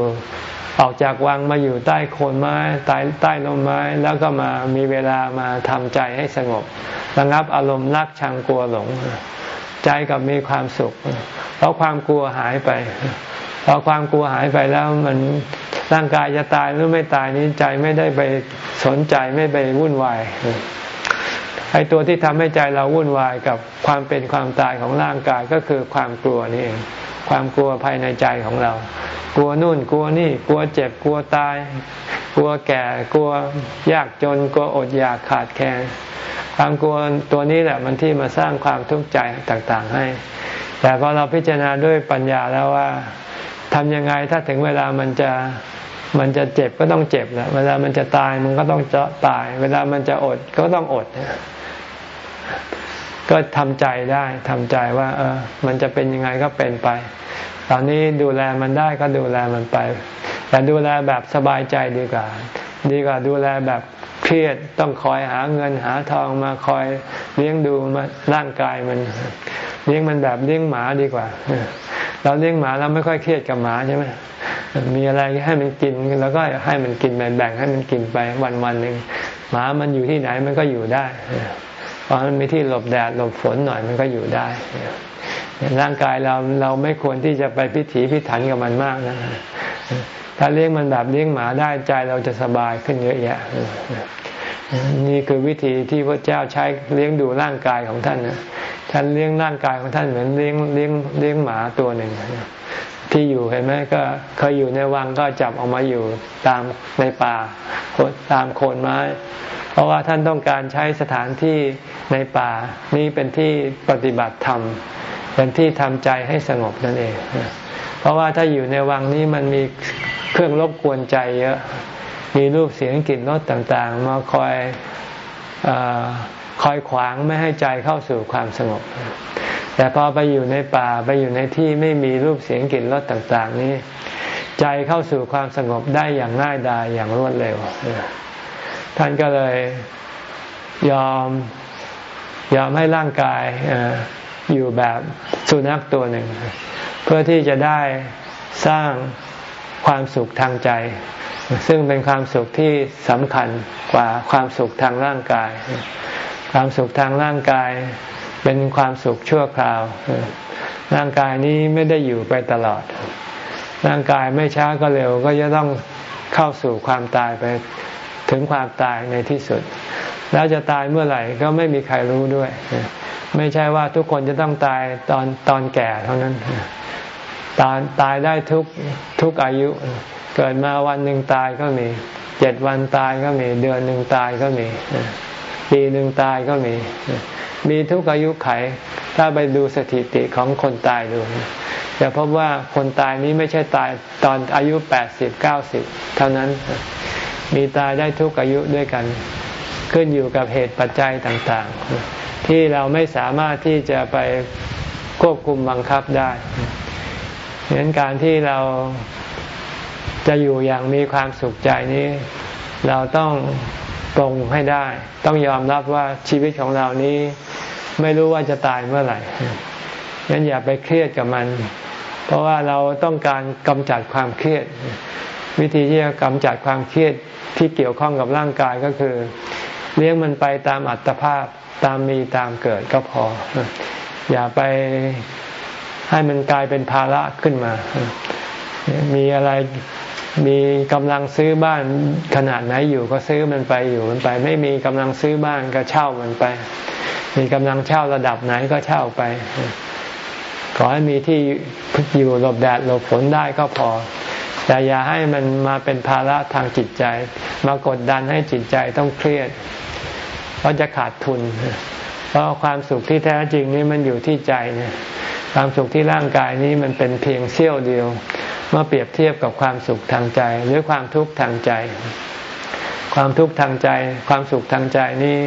ออกจากวังมาอยู่ใต้โคนไม้ใต้ใต้ลมไม้ แล้วก็มามีเวลามาทำใจให้สงบ ระงับอารมณ์รักชังกลัวหลง ใจกับมีความสุข เพราะความกลัวหายไปพอความกลัวหายไปแล้วมันร่างกายจะตายหรือไม่ตายนี้ใจไม่ได้ไปสนใจไม่ไปวุ่นวายไอ้ตัวที่ทำให้ใจเราวุ่นวายกับความเป็นความตายของร่างกายก็คือความกลัวนี่เองความกลัวภายในใจของเรา กลัวนู่นกลัวนี่ กลัวเจ็บกลัวตาย กลัวแก่ กลัวยากจนกลัวอดอยากขาดแคลน ความกลัวตัวนี้แหละมันที่มาสร้างความทุกข์ใจต่างๆให้ แต่พอเราพิจารณาด้วยปัญญาแล้วว่าทำยังไงถ้าถึงเวลามันจะมันจะเจ็บก็ต้องเจ็บแหละเวลามันจะตายมันก็ต้องจะตาย เวลามันจะอดก็ต้องอด ก็ทำใจได้ทำใจว่า เออ มันจะเป็นยังไงก็เป็นไป ตอนนี้ดูแลมันได้ก็ดูแลมันไป แต่ดูแลแบบสบายใจดีกว่า ดีกว่าดูแลแบบ เครียดต้องคอยหาเงินหาทองมาคอยเลี้ยงดูมาร่างกายมัน เลี้ยงมันแบบเลี้ยงหมาดีกว่า เราเลี้ยงหมาเราไม่ค่อยเครียดกับหมาใช่ไหมมีอะไรให้มันกินแล้วก็ให้มันกินแบ่งให้มันกินไปวันวันหนึ่งหมามันอยู่ที่ไหนมันก็อยู่ได้พอมันมีที่หลบแดดหลบฝนหน่อยมันก็อยู่ได้ร่างกายเราเราไม่ควรที่จะไปพิถีพิถันกับมันมากนะ ถ้าเลี้ยงมันแบบเลี้ยงหมาได้ใจเราจะสบายขึ้นเยอะแยะนี่คือวิธีที่พระเจ้าใช้เลี้ยงดูร่างกายของท่านนะท่านเลี้ยงร่างกายของท่านเหมือนเลี้ยงเลี้ยงเลี้ยงหมาตัวหนึ่งที่อยู่เห็นไหมก็เคยอยู่ในวังก็จับออกมาอยู่ตามในป่าตามโคนไม้ เพราะว่าท่านต้องการใช้สถานที่ในป่านี้เป็นที่ปฏิบัติธรรมเป็นที่ทำใจให้สงบนั่นเอง เพราะว่าถ้าอยู่ในวังนี้มันมีเครื่องรบกวนใจเยอะ มีรูปเสียงกลิ่นรสต่างๆ มาคอยอคอยขวางไม่ให้ใจเข้าสู่ความสงบ แต่พอไปอยู่ในป่าไปอยู่ในที่ไม่มีรูปเสียงกลิ่นรสต่าง ๆ นี้ ใจเข้าสู่ความสงบได้อย่างง่ายดายอย่างรวดเร็ว ท่านก็เลยยอมยอมให้ร่างกายอยู่แบบสุนัขตัวหนึ่ง เพื่อที่จะได้สร้างความสุขทางใจ ซึ่งเป็นความสุขที่สำคัญกว่าความสุขทางร่างกาย ความสุขทางร่างกายเป็นความสุขชั่วคราว ร่างกายนี้ไม่ได้อยู่ไปตลอด ร่างกายไม่ช้าก็เร็วก็จะต้องเข้าสู่ความตายไปถึงความตายในที่สุด แล้วจะตายเมื่อไหร่ก็ไม่มีใครรู้ด้วย ไม่ใช่ว่าทุกคนจะต้องตายตอนตอนแก่เท่านั้น ตายตายได้ทุกทุกอายุ เกิดมาวันหนึ่งตายก็มีเจ็ดวันตายก็มี เดือนหนึ่งตายก็มี ปีหนึ่งตายก็มี มีทุกอายุไข ถ้าไปดูสถิติของคนตายดูจะพบว่าคนตายนี้ไม่ใช่ตายตอนอายุแปดสิบเก้าสิบเท่านั้น มีตายได้ทุกอายุด้วยกัน ขึ้นอยู่กับเหตุปัจจัยต่างๆ ที่เราไม่สามารถที่จะไปควบคุมบังคับได้ เห็นการที่เราจะอยู่อย่างมีความสุขใจนี้ เราต้องปรงให้ได้ ต้องยอมรับว่าชีวิตของเรานี้ ไม่รู้ว่าจะตายเมื่อไหร่งั้นอย่าไปเครียดกับมัน เพราะว่าเราต้องการกำจัดความเครียด วิธีที่จะกำจัดความเครียดที่เกี่ยวข้องกับร่างกายก็คือ เลี้ยงมันไปตามอัตภาพตามมีตามเกิดก็พอ อย่าไป ให้มันกลายเป็นภาระขึ้นมา มีอะไรมีกำลังซื้อบ้านขนาดไหนอยู่ก็ซื้อมันไปอยู่มันไป ไม่มีกำลังซื้อบ้านก็เช่ามันไป มีกำลังเช่าระดับไหนก็เช่าไป ขอให้มีที่อยู่หลบแดดหลบฝนได้ก็พอ แต่อย่าให้มันมาเป็นภาระทางจิตใจ มากดดันให้จิตใจต้องเครียด เพราะจะขาดทุน เพราะความสุขที่แท้จริงนี้มันอยู่ที่ใจเนี่ย ความสุขที่ร่างกายนี้มันเป็นเพียงเสี้ยวเดียว เมื่อเปรียบเทียบกับความสุขทางใจ หรือความทุกข์ทางใจ ความทุกข์ทางใจ ความสุขทางใจนี้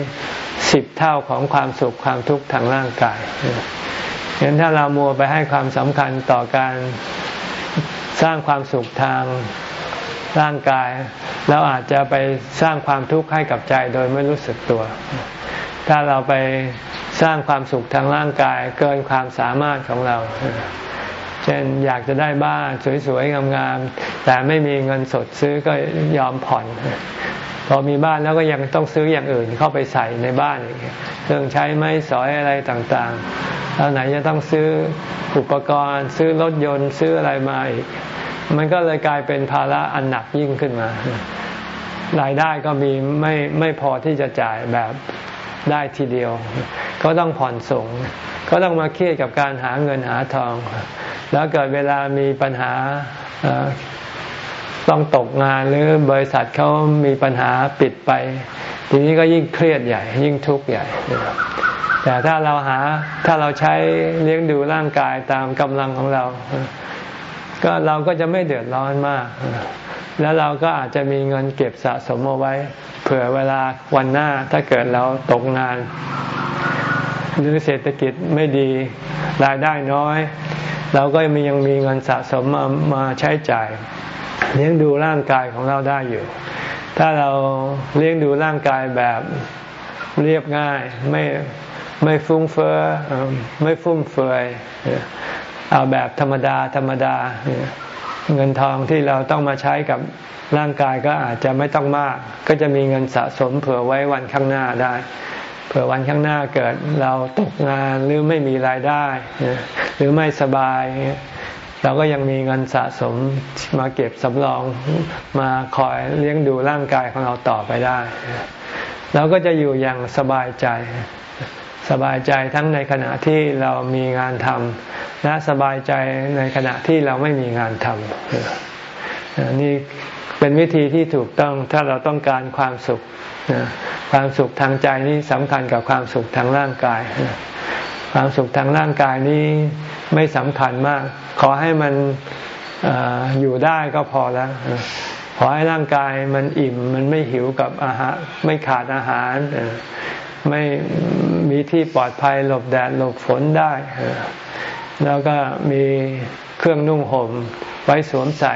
สิบเท่าของความสุขความทุกข์ทางร่างกายเห็นถ้าเรามัวไปให้ความสำคัญต่อการสร้างความสุขทางร่างกายเราอาจจะไปสร้างความทุกข์ให้กับใจโดยไม่รู้สึกตัว ถ้าเราไป สร้างความสุขทางร่างกายเกินความสามารถของเรา เช่นอยากจะได้บ้านสวยๆงามๆแต่ไม่มีเงินสดซื้อก็ยอมผ่อนพอมีบ้านแล้วก็ยังต้องซื้ออย่างอื่นเข้าไปใส่ในบ้านเครื่องใช้ไม้สอยอะไรต่างๆแล้วไหนจะต้องซื้ออุปกรณ์ ซื้อรถยนต์ซื้ออะไรมาอีก มันก็เลยกลายเป็นภาระอันหนักยิ่งขึ้นมารายได้ก็มีไม่ไม่พอที่จะจ่ายแบบ ได้ทีเดียว ก็ต้องผ่อนส่ง ก็ต้องมาเครียดกับการหาเงินหาทอง แล้วเกิดเวลามีปัญหาต้องตกงานหรือบริษัทเขามีปัญหาปิดไป ทีนี้ก็ยิ่งเครียดใหญ่ ยิ่งทุกข์ใหญ่ แต่ถ้าเราหาถ้าเราใช้เลี้ยงดูร่างกายตามกำลังของเรา ก็เราก็จะไม่เดือดร้อนมาก แล้วเราก็อาจจะมีเงินเก็บสะสมเอาไว้ เผื่อเวลาวันหน้าถ้าเกิดเราตกงาน หรือเศรษฐกิจไม่ดีรายได้น้อย เราก็ยังมียังมีเงินสะสมมามาใช้จ่ายเลี้ยงดูร่างกายของเราได้อยู่ ถ้าเราเลี้ยงดูร่างกายแบบเรียบง่ายไม่ไม่ฟุ้งเฟ้อไม่ฟุ่มเฟือยเอาแบบธรรมดาธรรมดา เงินทองที่เราต้องมาใช้กับร่างกายก็อาจจะไม่ต้องมาก ก็จะมีเงินสะสมเผื่อไว้วันข้างหน้าได้ เผื่อวันข้างหน้าเกิดเราตกงานหรือไม่มีรายได้ หรือไม่สบาย เราก็ยังมีเงินสะสมมาเก็บสำรองมาคอยเลี้ยงดูร่างกายของเราต่อไปได้เราก็จะอยู่อย่างสบายใจ สบายใจทั้งในขณะที่เรามีงานทำและสบายใจในขณะที่เราไม่มีงานทำนี่เป็นวิธีที่ถูกต้องถ้าเราต้องการความสุขความสุขทางใจนี่สำคัญกับความสุขทางร่างกาย ความสุขทางร่างกายนี้ไม่สำคัญมาก ขอให้มันออยู่ได้ก็พอแล้วขอให้ร่างกายมันอิ่มมันไม่หิวกับอาหารไม่ขาดอาหาร ไม่มีที่ปลอดภัยหลบแดดหลบฝนได้ แล้วก็มีเครื่องนุ่งห่มไว้สวมใส่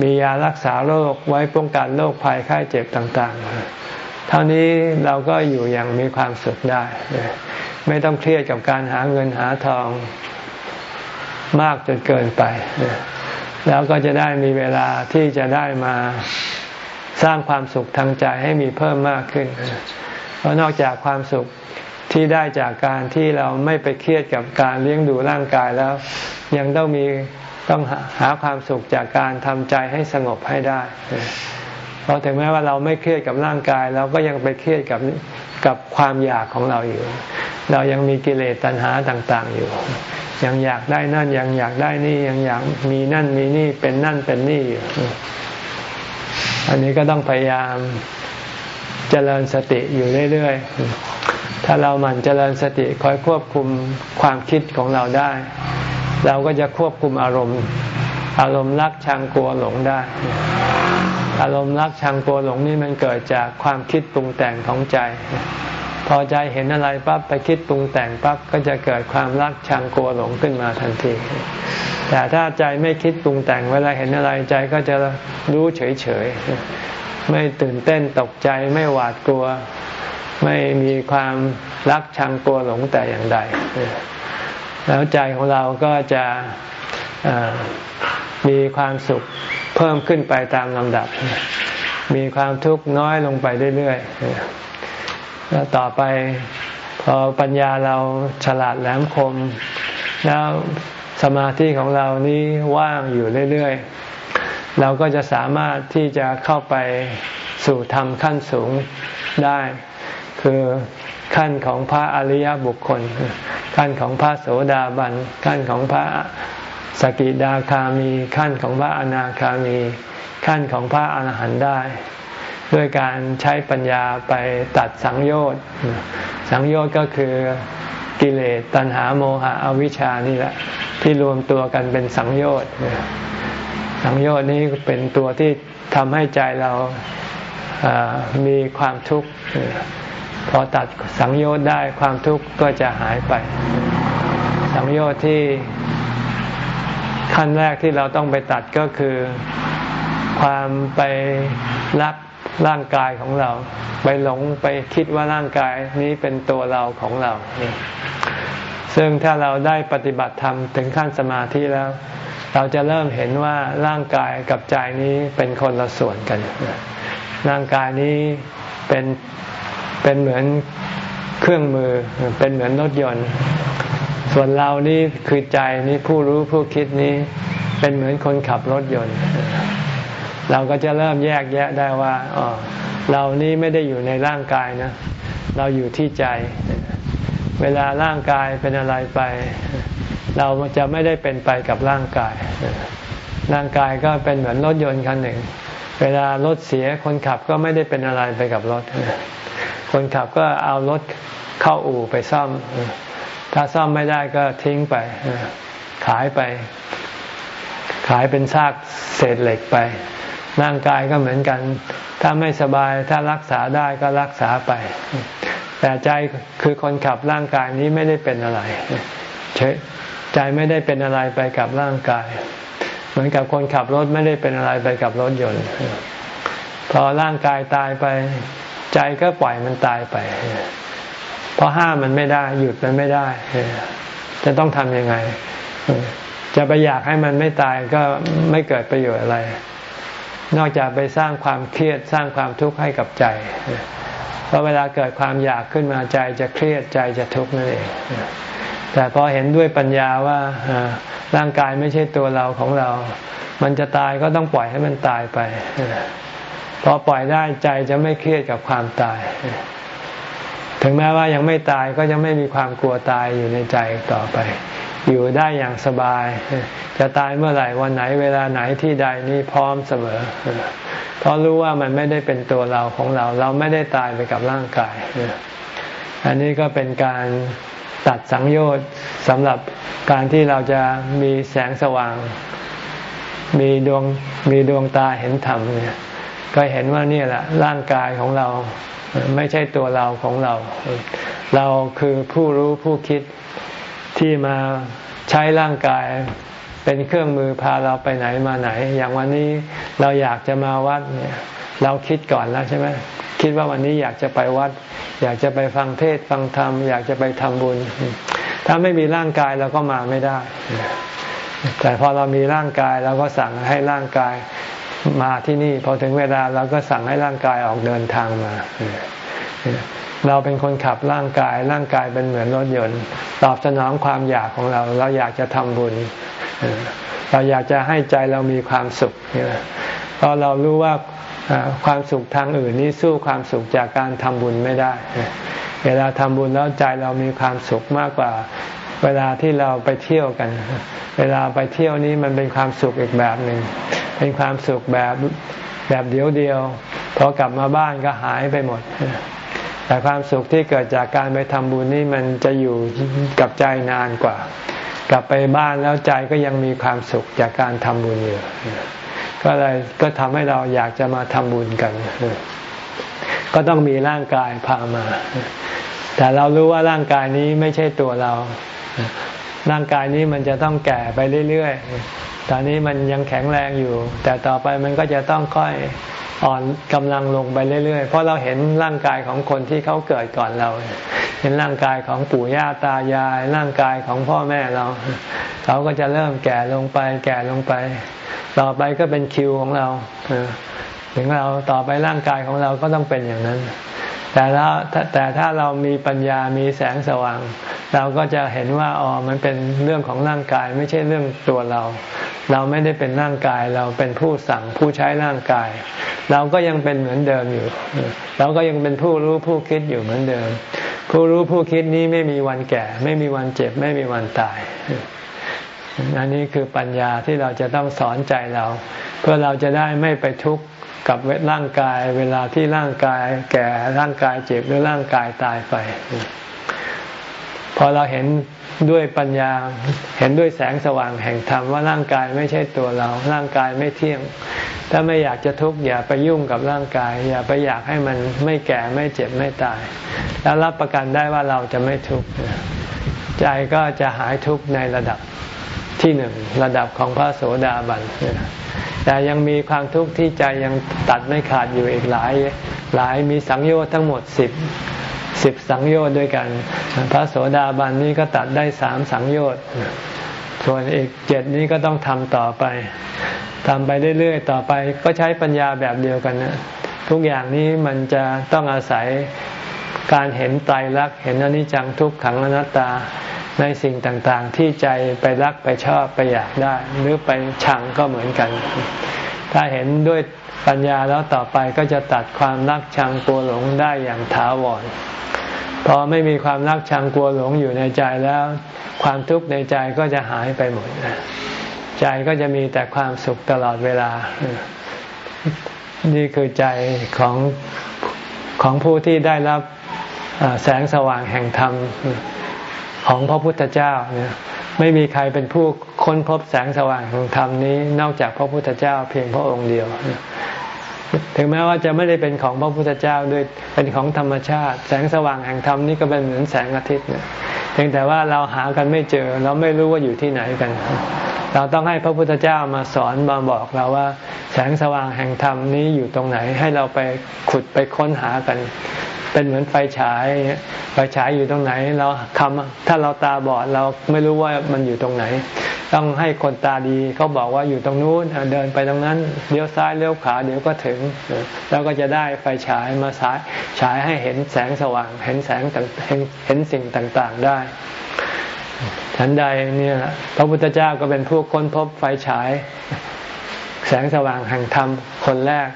มียารักษาโรคไว้ป้องกันโรคภัยไข้เจ็บต่างๆ เท่านี้เราก็อยู่อย่างมีความสุขได้ ไม่ต้องเครียดกับการหาเงินหาทองมากจนเกินไป แล้วก็จะได้มีเวลาที่จะได้มาสร้างความสุขทางใจให้มีเพิ่มมากขึ้น เพราะนอกจากความสุขที่ได้จากการที่เราไม่ไปเครียดกับการเลี้ยงดูร่างกายแล้ว ยังต้องมีต้องหาความสุขจากการทำใจให้สงบให้ได้เพราะถึงแม้ว่าเราไม่เครียดกับร่างกาย เราก็ยังไปเครียดกับกับความอยากของเราอยู่ เรายังมีกิเลสตัณหาต่างๆอยู่ ยังอยากได้นั่นยังอยากได้นี่ยังอยากมีนั่นมีนี่เป็นนั่นเป็นนี่อยู่ อันนี้ก็ต้องพยายาม เจริญสติอยู่เรื่อยๆ ถ้าเราหมั่นเจริญสติคอยควบคุมความคิดของเราได้ เราก็จะควบคุมอารมณ์ อารมณ์รักชังกลัวหลงได้ อารมณ์รักชังกลัวหลงนี่มันเกิดจากความคิดปรุงแต่งของใจ พอใจเห็นอะไรปั๊บไปคิดปรุงแต่งปั๊บก็จะเกิดความรักชังกลัวหลงขึ้นมาทันที แต่ถ้าใจไม่คิดปรุงแต่งเวลาเห็นอะไรใจก็จะรู้เฉยๆ ไม่ตื่นเต้นตกใจไม่หวาดกลัว ไม่มีความรักชังกลัวหลงแต่อย่างใด แล้วใจของเราก็จะมีความสุขเพิ่มขึ้นไปตามลำดับ มีความทุกข์น้อยลงไปเรื่อยๆแล้วต่อไปพอปัญญาเราฉลาดแหลมคม แล้วสมาธิของเรานี้ว่างอยู่เรื่อยๆ เราก็จะสามารถที่จะเข้าไปสู่ธรรมขั้นสูงได้ คือขั้นของพระอริยบุคคล ขั้นของพระโสดาบัน ขั้นของพระสกิดาคามี ขั้นของพระอนาคามี ขั้นของพระอรหันต์ได้ ด้วยการใช้ปัญญาไปตัดสังโยชน์ สังโยชน์ก็คือกิเลสตัณหาโมหะอวิชานี่แหละ ที่รวมตัวกันเป็นสังโยชน์ สังโยชน์นี้เป็นตัวที่ทำให้ใจเรามีความทุกข์พอตัดสังโยชน์ได้ความทุกข์ก็จะหายไป สังโยชน์ที่ขั้นแรกที่เราต้องไปตัดก็คือ ความไปรักร่างกายของเรา ไปหลงไปคิดว่าร่างกายนี้เป็นตัวเราของเรา ซึ่งถ้าเราได้ปฏิบัติธรรมถึงขั้นสมาธิแล้ว เราจะเริ่มเห็นว่าร่างกายกับใจนี้เป็นคนละส่วนกัน ร่างกายนี้เป็นเป็นเหมือนเครื่องมือเป็นเหมือนรถยนต์ ส่วนเรานี่คือใจนี้ผู้รู้ผู้คิดนี้เป็นเหมือนคนขับรถยนต์ เราก็จะเริ่มแยกแยะได้ว่าอ๋อเรานี้ไม่ได้อยู่ในร่างกายนะ เราอยู่ที่ใจ เวลาร่างกายเป็นอะไรไป เราจะไม่ได้เป็นไปกับร่างกาย ร่างกายก็เป็นเหมือนรถยนต์คันหนึ่ง เวลารถเสียคนขับก็ไม่ได้เป็นอะไรไปกับรถ คนขับก็เอารถเข้าอู่ไปซ่อม ถ้าซ่อมไม่ได้ก็ทิ้งไป ขายไป ขายเป็นซากเศษเหล็กไป ร่างกายก็เหมือนกัน ถ้าไม่สบายถ้ารักษาได้ก็รักษาไป แต่ใจคือคนขับร่างกายนี้ไม่ได้เป็นอะไรเฉย ใจไม่ได้เป็นอะไรไปกับร่างกาย เหมือนกับคนขับรถไม่ได้เป็นอะไรไปกับรถยนต์ พอร่างกายตายไป ใจก็ปล่อยมันตายไปเพราะห้ามมันไม่ได้ หยุดมันไม่ได้ จะต้องทำยังไง จะไปอยากให้มันไม่ตายก็ไม่เกิดประโยชน์อะไร นอกจากไปสร้างความเครียดสร้างความทุกข์ให้กับใจเพราะเวลาเกิดความอยากขึ้นมาใจจะเครียดใจจะทุกข์นั่นเอง แต่พอเห็นด้วยปัญญาว่าร่างกายไม่ใช่ตัวเราของเรา มันจะตายก็ต้องปล่อยให้มันตายไป พอปล่อยได้ใจจะไม่เครียดกับความตาย ถึงแม้ว่ายังไม่ตายก็ยังไม่มีความกลัวตายอยู่ในใจต่อไป อยู่ได้อย่างสบาย จะตายเมื่อไหร่วันไหนเวลาไหนที่ใดนี้พร้อมเสมอ เพราะรู้ว่ามันไม่ได้เป็นตัวเราของเรา เราไม่ได้ตายไปกับร่างกายอันนี้ก็เป็นการ ตัดสังโยชน์สำหรับการที่เราจะมีแสงสว่าง มีดวงมีดวงตาเห็นธรรมเนี่ยก็เห็นว่านี่แหละร่างกายของเราไม่ใช่ตัวเราของเรา เราคือผู้รู้ผู้คิดที่มาใช้ร่างกายเป็นเครื่องมือพาเราไปไหนมาไหน อย่างวันนี้เราอยากจะมาวัดเนี่ยเราคิดก่อนแล้วใช่ไหมคิดว่าวันนี้อยากจะไปวัด อยากจะไปฟังเทศฟังธรรม อยากจะไปทำบุญ ถ้าไม่มีร่างกายเราก็มาไม่ได้ แต่พอเรามีร่างกายเราก็สั่งให้ร่างกายมาที่นี่พอถึงเวลาเราก็สั่งให้ร่างกายออกเดินทางมา เราเป็นคนขับร่างกาย ร่างกายเป็นเหมือนรถยนต์ ตอบสนองความอยากของเรา เราอยากจะทำบุญ เราอยากจะให้ใจเรามีความสุขเพราะเรารู้ว่า ความสุขทางอื่นนี้สู้ความสุขจากการทำบุญไม่ได้ เวลาทำบุญแล้วใจเรามีความสุขมากกว่า เวลาที่เราไปเที่ยวกัน เวลาไปเที่ยวนี้มันเป็นความสุขอีกแบบหนึ่ง เป็นความสุขแบบแบบเดียวเดียว พอกลับมาบ้านก็หายไปหมด แต่ความสุขที่เกิดจากการไปทำบุญนี่มันจะอยู่กับใจนานกว่า กลับไปบ้านแล้วใจก็ยังมีความสุขจากการทำบุญอยู่ ก็เลยก็ทำให้เราอยากจะมาทำบุญกัน ก็ต้องมีร่างกายพามา แต่เรารู้ว่าร่างกายนี้ไม่ใช่ตัวเรา ร่างกายนี้มันจะต้องแก่ไปเรื่อยๆ ตอนนี้มันยังแข็งแรงอยู่ แต่ต่อไปมันก็จะต้องค่อยอ่อนกำลังลงไปเรื่อยๆ เพราะเราเห็นร่างกายของคนที่เขาเกิดก่อนเรา เห็นร่างกายของปู่ย่าตายาย ร่างกายของพ่อแม่เรา เขาก็จะเริ่มแก่ลงไป แก่ลงไป ต่อไปก็เป็นคิวของเราถึงเราต่อไปร่างกายของเราก็ต้องเป็นอย่างนั้น แต่แล้วแต่ถ้าเรามีปัญญามีแสงสว่าง เราก็จะเห็นว่าอ๋อมันเป็นเรื่องของร่างกายไม่ใช่เรื่องตัวเรา เราไม่ได้เป็นร่างกายเราเป็นผู้สั่งผู้ใช้ร่างกาย เราก็ยังเป็นเหมือนเดิมอยู่ เราก็ยังเป็นผู้รู้ผู้คิดอยู่เหมือนเดิม ผู้รู้ผู้คิดนี้ไม่มีวันแก่ ไม่มีวันเจ็บ ไม่มีวันตาย อันนี้คือปัญญาที่เราจะต้องสอนใจเรา เพื่อเราจะได้ไม่ไปทุกข์กับเวทร่างกาย เวลาที่ร่างกาย แก่ร่างกายเจ็บหรือร่างกายตายไป พอเราเห็นด้วยปัญญาเห็นด้วยแสงสว่างแห่งธรรมว่าร่างกายไม่ใช่ตัวเรา ร่างกายไม่เที่ยง ถ้าไม่อยากจะทุกข์อย่าไปยุ่งกับร่างกาย อย่าไปอยากให้มันไม่แก่ไม่เจ็บไม่ตาย แล้วรับประกันได้ว่าเราจะไม่ทุกข์ใจก็จะหายทุกข์ในระดับ ที่หนึ่งระดับของพระโสดาบันแต่ยังมีความทุกข์ที่ใจยังตัดไม่ขาดอยู่อีกหลายหลายมีสังโยชน์ทั้งหมดสิบสิบสังโยชน์ด้วยกัน พระโสดาบันนี้ก็ตัดได้สามสังโยชน์ส่วนอีกเจ็ดนี้ก็ต้องทำต่อไปทำไปเรื่อยๆ ต่อไปก็ใช้ปัญญาแบบเดียวกันนะทุกอย่างนี้มันจะต้องอาศัยการเห็นไตรลักษณ์เห็นอนิจจังทุกขังอนัตตา ในสิ่งต่างๆ ที่ใจไปรักไปชอบไปอยากได้ หรือไปชังก็เหมือนกัน ถ้าเห็นด้วยปัญญาแล้วต่อไปก็จะตัดความรักชังกลัวหลงได้อย่างถาวรพอไม่มีความรักชังกลัวหลงอยู่ในใจแล้ว ความทุกข์ในใจก็จะหายไปหมดใจก็จะมีแต่ความสุขตลอดเวลา นี่คือใจของของผู้ที่ได้รับแสงสว่างแห่งธรรม ของพระพุทธเจ้าเนี่ยไม่มีใครเป็นผู้ค้นพบแสงสว่างของธรรมนี้นอกจากพระพุทธเจ้าเพียงพระองค์เดียว ถึงแม้ว่าจะไม่ได้เป็นของพระพุทธเจ้าด้วยเป็นของธรรมชาติ แสงสว่างแห่งธรรมนี่ก็เป็นเหมือนแสงอาทิตย์เนี่ยเพียงแต่ว่าเราหากันไม่เจอ เราไม่รู้ว่าอยู่ที่ไหนกัน เราต้องให้พระพุทธเจ้ามาสอนมาบอกเราว่า แสงสว่างแห่งธรรมนี้อยู่ตรงไหนให้เราไปขุดไปค้นหากัน เป็นเหมือนไฟฉาย ไฟฉายอยู่ตรงไหน เราคำถ้าเราตาบอดเราไม่รู้ว่ามันอยู่ตรงไหน ต้องให้คนตาดีเขาบอกว่าอยู่ตรงนู้นเดินไปตรงนั้นเลี้ยวซ้ายเลี้ยวขวาเดี๋ยวก็ถึงแล้วก็จะได้ไฟฉายมาสายฉายให้เห็นแสงสว่าง เห็นแสงเห็นเห็นสิ่งต่างๆได้ฉันใดเนี่ยพระพุทธเจ้าก็เป็นผู้ค้นพบไฟฉาย แสงสว่างแห่งธรรมคนแรก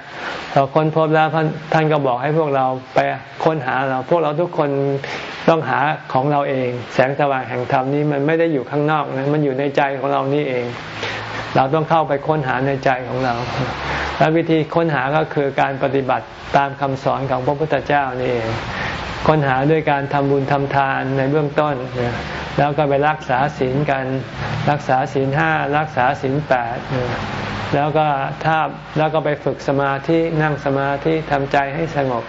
เราค้นพบแล้วท่านก็บอกให้พวกเราไปค้นหาเรา พวกเราทุกคนต้องหาของเราเอง แสงสว่างแห่งธรรมนี้มันไม่ได้อยู่ข้างนอกนะมันอยู่ในใจของเรานี่เอง เราต้องเข้าไปค้นหาในใจของเรา และวิธีค้นหาก็คือการปฏิบัติตามคำสอนของพระพุทธเจ้านี่เองค้นหาด้วยการทำบุญทำทานในเบื้องต้น แล้วก็ไปรักษาศีลกัน รักษาศีลห้ารักษาศีลแปด แล้วก็ถ้าแล้วก็ไปฝึกสมาธินั่งสมาธิทำใจให้สงบ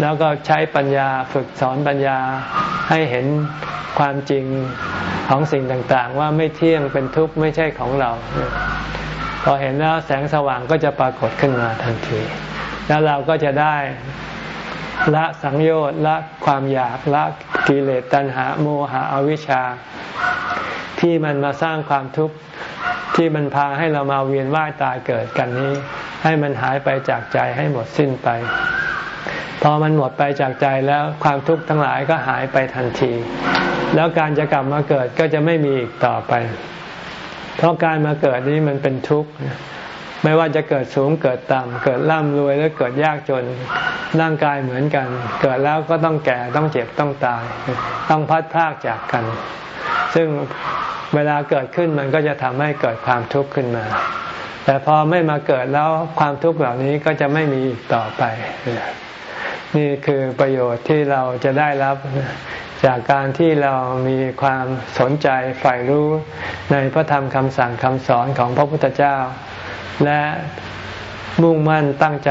แล้วก็ใช้ปัญญาฝึกสอนปัญญาให้เห็นความจริงของสิ่งต่างๆ ว่าไม่เที่ยงเป็นทุกข์ไม่ใช่ของเรา พอเห็นแล้วแสงสว่างก็จะปรากฏขึ้นมาทันที แล้วเราก็จะได้ละสังโยชน์ละความอยากละกิเลสตัณหาโมหะอวิชชา ที่มันมาสร้างความทุกข์ ที่มันพาให้เรามาเวียนว่ายตายเกิดกันนี้ ให้มันหายไปจากใจให้หมดสิ้นไป พอมันหมดไปจากใจแล้วความทุกข์ทั้งหลายก็หายไปทันที แล้วการจะกลับมาเกิดก็จะไม่มีอีกต่อไป เพราะการมาเกิดนี้มันเป็นทุกข์ไม่ว่าจะเกิดสูงเกิดต่ำเกิดร่ำรวยหรือเกิดยากจนร่างกายเหมือนกัน เกิดแล้วก็ต้องแก่ต้องเจ็บต้องตาย ต้องพัดพากจากกัน ซึ่ง เวลาเกิดขึ้นมันก็จะทำให้เกิดความทุกข์ขึ้นมา แต่พอไม่มาเกิดแล้วความทุกข์เหล่านี้ก็จะไม่มีต่อไป นี่คือประโยชน์ที่เราจะได้รับจากการที่เรามีความสนใจใฝ่รู้ในพระธรรมคำสั่งคำสอนของพระพุทธเจ้า และมุ่งมั่นตั้งใจ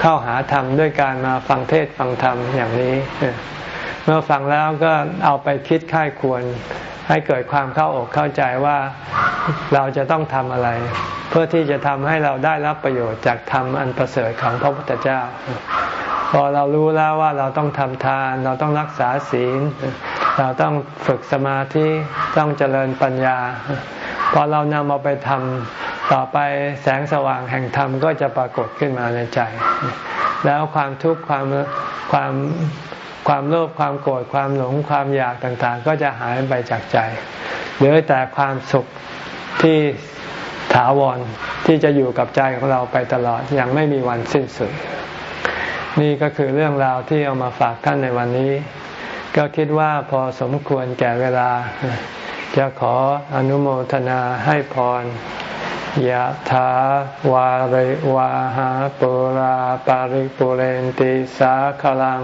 เข้าหาธรรมด้วยการมาฟังเทศฟังธรรมอย่างนี้ เมื่อฟังแล้วก็เอาไปคิดค่ายควร ให้เกิดความเข้าอกเข้าใจว่าเราจะต้องทำอะไร เพื่อที่จะทำให้เราได้รับประโยชน์จากธรรมอันประเสริฐของพระพุทธเจ้า พอเรารู้แล้วว่าเราต้องทำทาน เราต้องรักษาศีล เราต้องฝึกสมาธิต้องเจริญปัญญา พอเรานำเอาไปทำต่อไปแสงสว่างแห่งธรรมก็จะปรากฏขึ้นมาในใจ แล้วความทุกข์ความความ ความโลภความโกรธความหลงความอยากต่างๆ ก็จะหายไปจากใจเหลือแต่ความสุขที่ถาวรที่จะอยู่กับใจของเราไปตลอดอย่างไม่มีวันสิ้นสุด นี่ก็คือเรื่องราวที่เอามาฝากท่านในวันนี้ ก็คิดว่าพอสมควรแก่เวลา จะขออนุโมทนาให้พร ยะถาวาริวาหาปุราปาริปุเรนติสาขลัง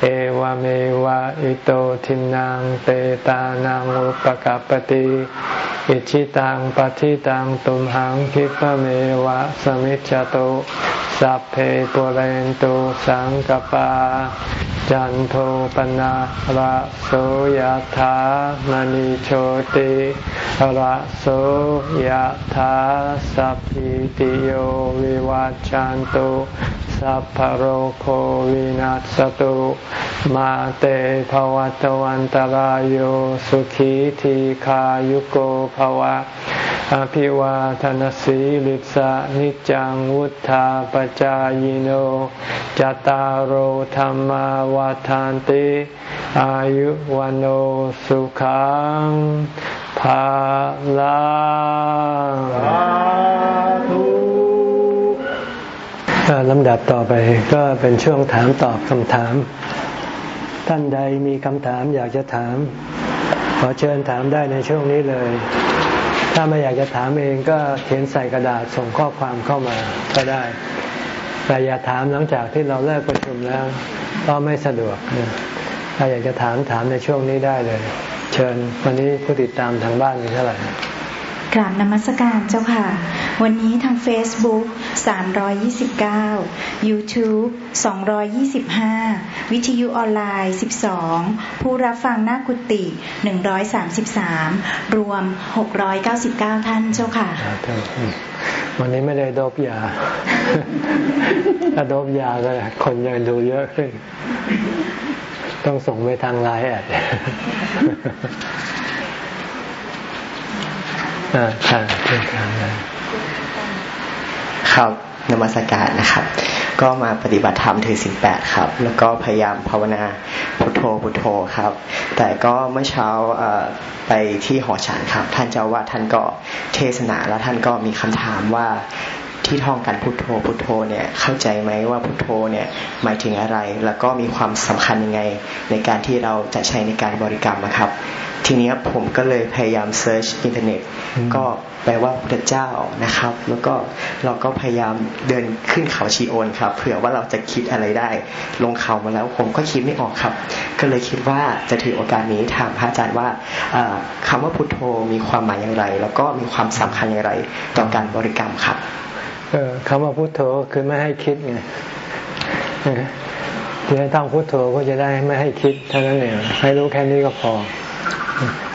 เอวเมวะอิโตทินังเปตานังอุปกัปติอิชิตังปฏิตังตุมหังคิปเมวะสมิจจตุสัพเพปุเรนตุสังกปา จันโทปนะระโสยธามณิโชติระโสยธาสัพพิติโยวิวัจจันตุสัพพโรโควินัสตุมาเตภวัตวันตารโยสุขีทีขายุโกภวะ อภิวาทนสีลิสะนิจังวุธาปจายโนจตารโหธรรมวาทานติ อายุวันโอสุขังภาลังลำดับต่อไปก็เป็นช่วงถามตอบคำถาม ท่านใดมีคำถามอยากจะถาม ขอเชิญถามได้ในช่วงนี้เลย ถ้าไม่อยากจะถามเองก็เขียนใส่กระดาษส่งข้อความเข้ามาก็ได้ แต่อย่าถามหลังจากที่เราเลิกประชุมแล้วก็ไม่สะดวกถ้าอยากจะถามถามในช่วงนี้ได้เลย เชิญวันนี้ผู้ติดตามทางบ้านมีเท่าไหร่ กราบนมัสการเจ้าค่ะ วันนี้ทาง Facebook 329 YouTube 225 วิทยุออนไลน์ 12 ผู้รับฟังหน้ากุฏิ133 รวม 699 ท่านเจ้าค่ะ วันนี้ไม่ได้ดบยา ถ้าดบยาก็คนยังดูเยอะขึ้น ต้องส่งไปทางไลน์แอด ครับนมัสการนะครับ ก็มาปฏิบัติธรรมถือศีลแปดครับ แล้วก็พยายามภาวนาพุทโธพุทโธครับ แต่ก็เมื่อเช้าไปที่หอฉันครับ ท่านเจ้าอาวาสท่านก็เทศนาแล้วท่านก็มีคำถามว่า ที่ท่องกันพุทโธพุทโธเนี่ยเข้าใจไหมว่าพุทโธเนี่ยหมายถึงอะไร แล้วก็มีความสำคัญยังไง ในการที่เราจะใช้ในการบริกรรมนะครับ ทีนี้ผมก็เลยพยายาม search อินเทอร์เน็ตก็แปลว่าพระเจ้านะครับ แล้วก็เราก็พยายามเดินขึ้นเขาชีโอนครับเผื่อว่าเราจะคิดอะไรได้ ลงเขามาแล้วผมก็คิดไม่ออกครับ ก็เลยคิดว่าจะถือโอกาสนี้ถามพระอาจารย์ว่าคำว่าพุทโธมีความหมายอย่างไร แล้วก็มีความสำคัญอย่างไรต่อการบริกรรมครับ คำว่าพุทโธคือไม่ให้คิดไงที่ให้ต้องพุทโธก็จะได้ไม่ให้คิดเท่านั้นเองให้รู้แค่นี้ก็พอ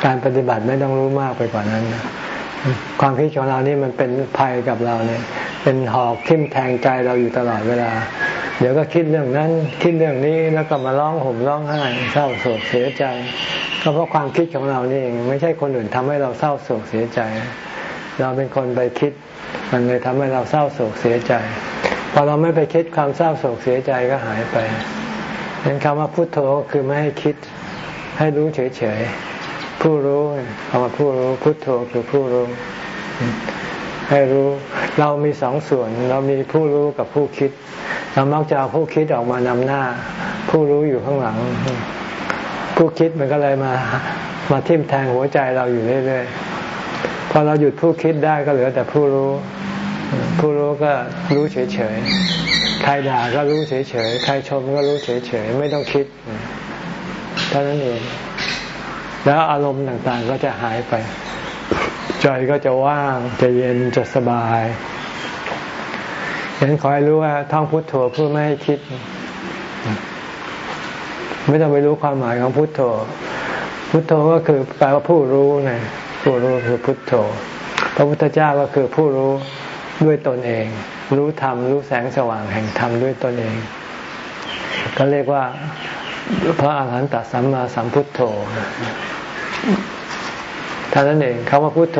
การปฏิบัติไม่ต้องรู้มากไปกว่านั้นนะความคิดของเรานี่มันเป็นภัยกับเราเนี่ย เป็นหอกทิ่มแทงใจเราอยู่ตลอดเวลา เดี๋ยวก็คิดเรื่องนั้น คิดเรื่องนี้แล้วก็มาร้องห่มร้องไห้เศร้าโศกเสียใจ ก็เพราะความคิดของเรานี่เองไม่ใช่คนอื่นทำให้เราเศร้าโศกเสียใจ เราเป็นคนไปคิด มันเลยทำให้เราเศร้าโศกเสียใจพอเราไม่ไปคิดความเศร้าโศกเสียใจก็หายไปเห็นคำว่าพุโทโธคือไม่ให้คิดให้รู้เฉยๆผู้รู้คำว่าผู้รู้พุทโธคือผู้รู้ให้รู้เรามีสองส่วน เรามีผู้รู้กับผู้คิด เรามักจะเอาผู้คิดออกมานำหน้า ผู้รู้อยู่ข้างหลัง ผู้คิดมันก็เลยมามาทิ่มแทงหัวใจเราอยู่เรื่อยๆ อเราหยุดผู้คิดได้ก็เหลือแต่ผู้รู้ ผู้รู้ก็รู้เฉยๆ ใครด่าก็รู้เฉยๆ ใครชมก็รู้เฉยๆ ไม่ต้องคิดเท่านั้นเอง แล้วอารมณ์ต่างๆก็จะหายไป ใจก็จะว่าง จะเย็น จะสบายฉะนั้นขอให้รู้ว่าท่องพุทโธเพื่อไม่ให้คิด ไม่ต้องไปรู้ความหมายของพุทโธ พุทโธก็คือแปลว่าผู้รู้นะ ผู้รู้คือพุทโธ พระพุทธเจ้าก็คือผู้รู้ด้วยตนเอง รู้ธรรมรู้แสงสว่างแห่งธรรมด้วยตนเอง ก็เรียกว่าพระอาหารหันตสัมมาสัมพุทโธท่านั้นเองคาว่าพุทโธ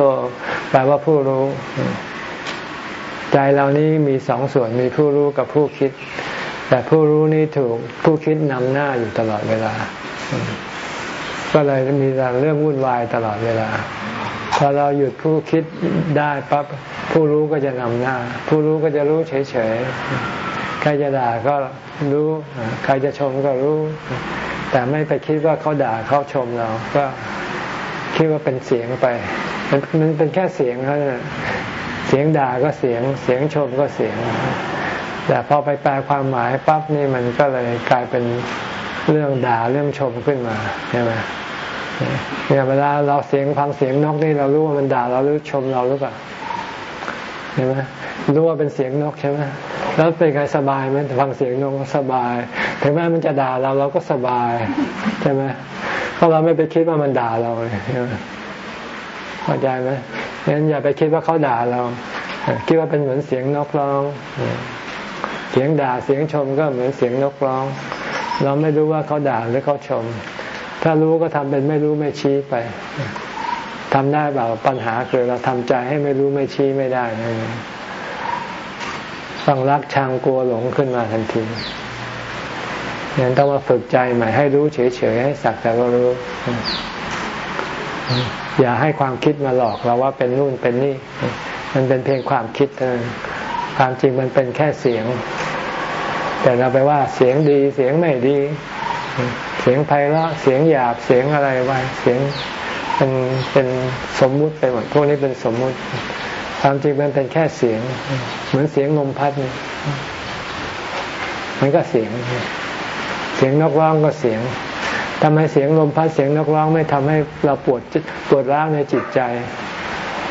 แปลว่าผู้รู้ ใจเรานี้มีสองส่วนมีผู้รู้กับผู้คิด แต่ผู้รู้นี้ถูกผู้คิดนำหน้าอยู่ตลอดเวลา ก็เลยมีแต่เรื่องวุ่นวายตลอดเวลา พอเราหยุดผู้คิดได้ปั๊บผู้รู้ก็จะนำหน้า ผู้รู้ก็จะรู้เฉยๆ ใครจะด่าก็รู้ ใครจะชมก็รู้ แต่ไม่ไปคิดว่าเขาด่าเขาชมเราก็คิดว่าเป็นเสียงไปมันมันเป็นแค่เสียงเท่านั้นเสียงด่าก็เสียง เสียงชมก็เสียง แต่พอไปแปลความหมายปั๊บนี่มันก็เลยกลายเป็นเรื่องด่าเรื่องชมขึ้นมาใช่ไหม เนี่ยเวลาเราเสียงฟังเสียงนกนี่เรารู้ว่ามันด่าเราหรือชมเราหรือเปล่าเห็นไหมรู้ว่าเป็นเสียงนกใช่ไหมแล้วเป็นไงสบายไหมฟังเสียงนกสบาย ถึงแม้มันจะด่าเราเราก็สบายใช่ไหมเพราะเราไม่ไปคิดว่ามันด่าเราใช่ไหมเข้าใจไหมงั้นอย่าไปคิดว่าเขาด่าเรา คิดว่าเป็นเหมือนเสียงนกร้อง เสียงด่าเสียงชมก็เหมือนเสียงนกร้อง เราไม่รู้ว่าเขาด่าหรือเขาชม ถ้ารู้ก็ทำเป็นไม่รู้ไม่ชี้ไปทำได้เปล่าปัญหาคือเราทำใจให้ไม่รู้ไม่ชี้ไม่ได้ต้องรักชังกลัวหลงขึ้นมาทันทีงั้นต้องมาฝึกใจใหม่ให้รู้เฉยๆให้สักแต่ว่ารู้ อย่าให้ความคิดมาหลอกเราว่าเป็นนู่นเป็นนี่ มันเป็นเพียงความคิดเท่านั้นความจริงมันเป็นแค่เสียง แต่เราไปว่าเสียงดีเสียงไม่ดี สียงไพเราะเสียงหยาบเสียงอะไรไว้เสียงเป็นเป็นสมมุติไปหมดพวกนี้เป็นสมมุติ ความจริงมันเป็นแค่เสียง เหมือนเสียงลมพัดมันก็เสียง เสียงนกร้องก็เสียงทำไมเสียงลมพัดเสียงนกร้องไม่ทำให้เราปวดปวดร้าวในจิตใจ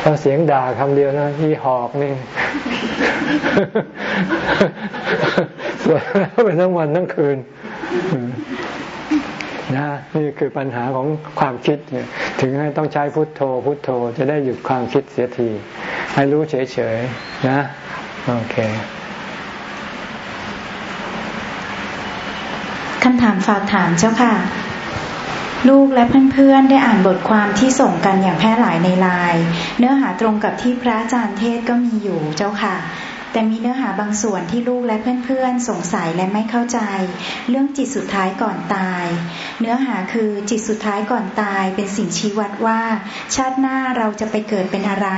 เพราะเสียงด่าคำเดียวนะยี่หอกนี่ปวดแล้วไปทั้งวันทั้งคืน นะนี่คือปัญหาของความคิดเนี่ยถึงให้ต้องใช้พุทโธ พุทโธจะได้หยุดความคิดเสียที ให้รู้เฉยๆนะโอเคคำถามฝากถามเจ้าค่ะ ลูกและเพื่อนๆได้อ่านบทความที่ส่งกันอย่างแพร่หลายในไลน์เนื้อหาตรงกับที่พระอาจารย์เทศก็มีอยู่เจ้าค่ะ แต่มีเนื้อหาบางส่วนที่ลูกและเพื่อนๆ สงสัยและไม่เข้าใจ เรื่องจิตสุดท้ายก่อนตาย เนื้อหาคือจิตสุดท้ายก่อนตายเป็นสิ่งชี้วัดว่า ชาติหน้าเราจะไปเกิดเป็นอะไร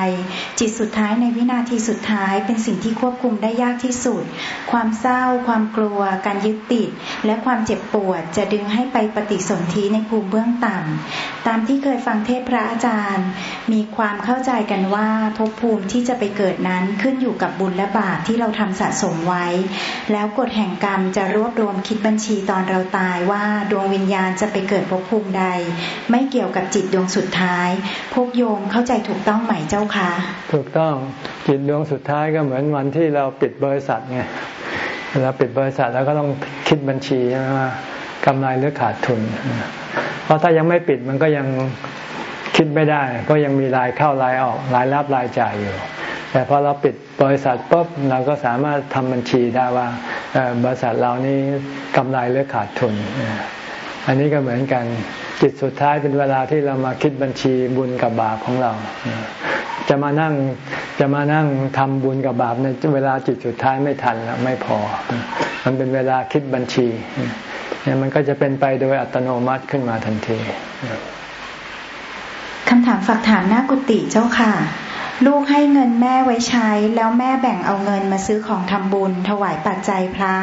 จิตสุดท้ายในวินาทีสุดท้ายเป็นสิ่งที่ควบคุมได้ยากที่สุด ความเศร้า ความกลัว การยึดติด และความเจ็บปวดจะดึงให้ไปปฏิสนธิในภูมิเบื้องต่ำตามที่เคยฟังเทศพระอาจารย์ มีความเข้าใจกันว่าภพภูมิที่จะไปเกิดนั้นขึ้นอยู่กับบุญและบาปที่เราทำสะสมไว้ แล้วกฎแห่งกรรมจะรวบรวมคิดบัญชีตอนเราตายว่าดวงวิญญาณจะไปเกิดภพภูมิใด ไม่เกี่ยวกับจิตดวงสุดท้าย พวกโยมเข้าใจถูกต้องไหมเจ้าคะ ถูกต้องจิตดวงสุดท้ายก็เหมือนวันที่เราปิดบริษัทไงเราปิดบริษัทแล้วก็ต้องคิดบัญชีว่ากำไรหรือขาดทุน เพราะถ้ายังไม่ปิดมันก็ยังคิดไม่ได้ ก็ยังมีรายเข้ารายออกรายรับรายจ่ายอยู่ แต่พอเราปิดบริษัทปุ๊บเราก็สามารถทำบัญชีได้ว่าบริษัทเรานี้กำไรหรือขาดทุน อันนี้ก็เหมือนกันจิตสุดท้ายเป็นเวลาที่เรามาคิดบัญชีบุญกับบาปของเรา จะมานั่งจะมานั่งทำบุญกับบาปในเวลาจิตสุดท้ายไม่ทันแล้วไม่พอ มันเป็นเวลาคิดบัญชีเนี่ยมันก็จะเป็นไปโดยอัตโนมัติขึ้นมาทันทีคำถามฝากถามหน้ากุฏิเจ้าค่ะ ลูกให้เงินแม่ไว้ใช้ แล้วแม่แบ่งเอาเงินมาซื้อของทำบุญ ถวายปัจจัยพระ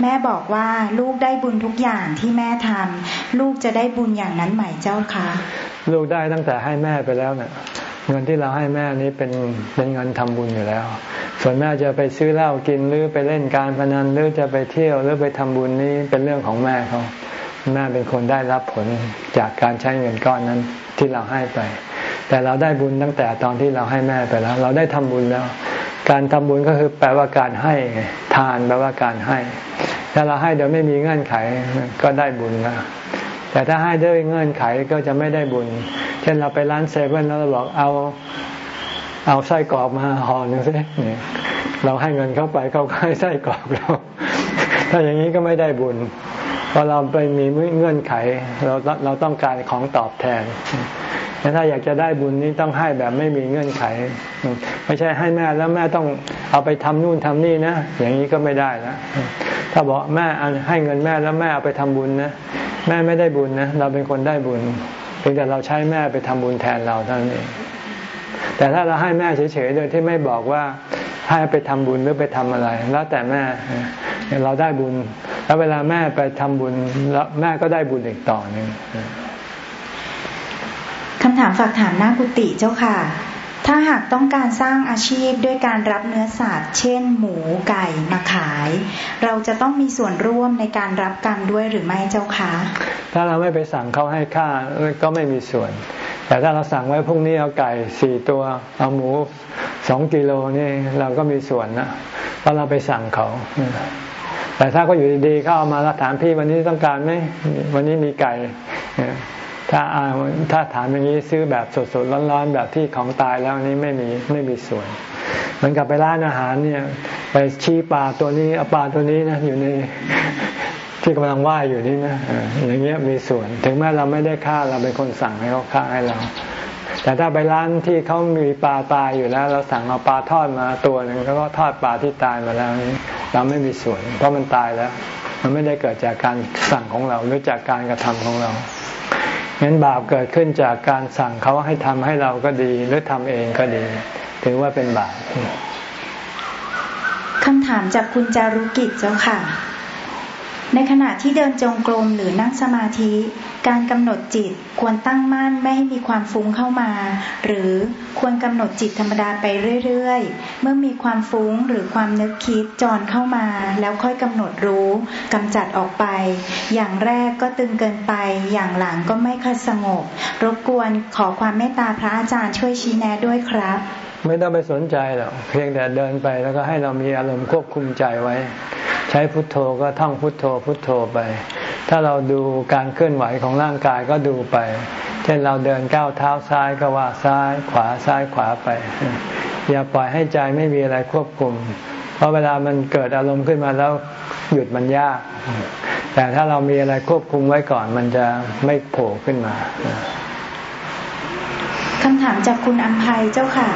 แม่บอกว่าลูกได้บุญทุกอย่างที่แม่ทำลูกจะได้บุญอย่างนั้นไหมเจ้าคะลูกได้ตั้งแต่ให้แม่ไปแล้วเนะ่ยเงินที่เราให้แม่นี้เป็นเป็นเงินทำบุญอยู่แล้ว ส่วนแม่จะไปซื้อเหล้ากินหรือไปเล่นการพนันหรือจะไปเที่ยวหรือไปทำบุญนี้เป็นเรื่องของแม่เขาแม่เป็นคนได้รับผลจากการใช้เงินก้อนนั้นที่เราให้ไป แต่เราได้บุญตั้งแต่ตอนที่เราให้แม่ไปแล้ว เราได้ทำบุญแล้ว การทำบุญก็คือแปลว่าการให้ทานแปลว่าการให้ ถ้าเราให้โดยไม่มีเงื่อนไขก็ได้บุญแล้วแต่ถ้าให้ด้วยเงื่อนไขก็จะไม่ได้บุญ เช่นเราไปร้านเซเว่นแล้วเราบอกเอาเอาไส้กรอกมาห่อหนึ่งสิเราให้เงินเข้าไปเขาให้ไส้กรอกเรา ถ้าอย่างนี้ก็ไม่ได้บุญ เพราะเราไปมีเงื่อนไข เราเราต้องการของตอบแทน ถ้าอยากจะได้บุญนี้ต้องให้แบบไม่มีเงื่อนไข ไม่ใช่ให้แม่แล้วแม่ต้องเอาไปทำนู่นทำนี่นะ อย่างนี้ก็ไม่ได้แล้วถ้าบอกแม่ให้เงินแม่แล้วแม่เอาไปทำบุญนะ แม่ไม่ได้บุญนะ เราเป็นคนได้บุญเพียงแต่เราใช้แม่ไปทำบุญแทนเราเท่านั้นเองแต่ถ้าเราให้แม่เฉยๆโดยที่ไม่บอกว่าให้ไปทำบุญหรือไปทำอะไร แล้วแต่แม่เราได้บุญ แล้วเวลาแม่ไปทำบุญแล้วแม่ก็ได้บุญอีกต่อหนึ่งำถามฝากถามหน้ากุฏิเจ้าค่ะ ถ้าหากต้องการสร้างอาชีพด้วยการรับเนื้อสัตว์ เช่น หมูไก่มาขาย เราจะต้องมีส่วนร่วมในการรับกรรมด้วยหรือไม่เจ้าคะ ถ้าเราไม่ไปสั่งเขาให้ค่าก็ไม่มีส่วน แต่ถ้าเราสั่งไว้พรุ่งนี้เอาไก่สี่ตัว เอาหมูสองกิโลนี่เราก็มีส่วนนะเพราะเราไปสั่งเขาแต่ถ้าก็อยู่ดีๆเขาเอามาแล้วถามพี่วันนี้ต้องการไหมวันนี้มีไก่ ถ้าถ้าถามอย่างนี้ซื้อแบบสดๆร้อนๆ แบบที่ของตายแล้วนี้ไม่มีไม่มีส่วนเหมือนกับไปร้านอาหารเนี่ย ไปชี้ปลาตัวนี้เอาปลาตัวนี้นะอยู่ในที่กำลังว่ายอยู่นี่นะอย่างเงี้ยมีส่วน ถึงแม้เราไม่ได้ฆ่าเราเป็นคนสั่งให้เขาฆ่าให้เรา แต่ถ้าไปร้านที่เขามีปลาตายอยู่แล้ว เราสั่งเอาปลาทอดมาตัวหนึ่งแล้วก็ทอดปลาที่ตายมาแล้วนี้เราไม่มีส่วน เพราะมันตายแล้ว มันไม่ได้เกิดจากการสั่งของเราหรือจากการกระทำของเรา งั้นบาปเกิดขึ้นจากการสั่งเขาให้ทำให้เราก็ดี หรือทำเองก็ดี ถือว่าเป็นบาปคำถามจากคุณจารุกิจเจ้าค่ะ ในขณะที่เดินจงกรมหรือนั่งสมาธิ การกำหนดจิตควรตั้งมั่นไม่ให้มีความฟุ้งเข้ามา หรือควรกำหนดจิตธรรมดาไปเรื่อยๆ เมื่อมีความฟุ้งหรือความนึกคิดจรเข้ามา แล้วค่อยกำหนดรู้กำจัดออกไป อย่างแรกก็ตึงเกินไป อย่างหลังก็ไม่ค่อยสงบ รบกวนขอความเมตตาพระอาจารย์ช่วยชี้แนะด้วยครับ ไม่ต้องไปสนใจหรอกเพียงแต่เดินไปแล้วก็ให้เรามีอารมณ์ควบคุมใจไว้ ใช้พุทโธก็ท่องพุทโธพุทโธไป ถ้าเราดูการเคลื่อนไหวของร่างกายก็ดูไป เช่นเราเดินก้าวเท้าซ้ายก็ว่าซ้าย ขวาซ้ายขวาไป อย่าปล่อยให้ใจไม่มีอะไรควบคุม เพราะเวลามันเกิดอารมณ์ขึ้นมาแล้วหยุดมันยาก แต่ถ้าเรามีอะไรควบคุมไว้ก่อนมันจะไม่โผล่ขึ้นมาคำถามจากคุณอัมภัยเจ้าค่ะ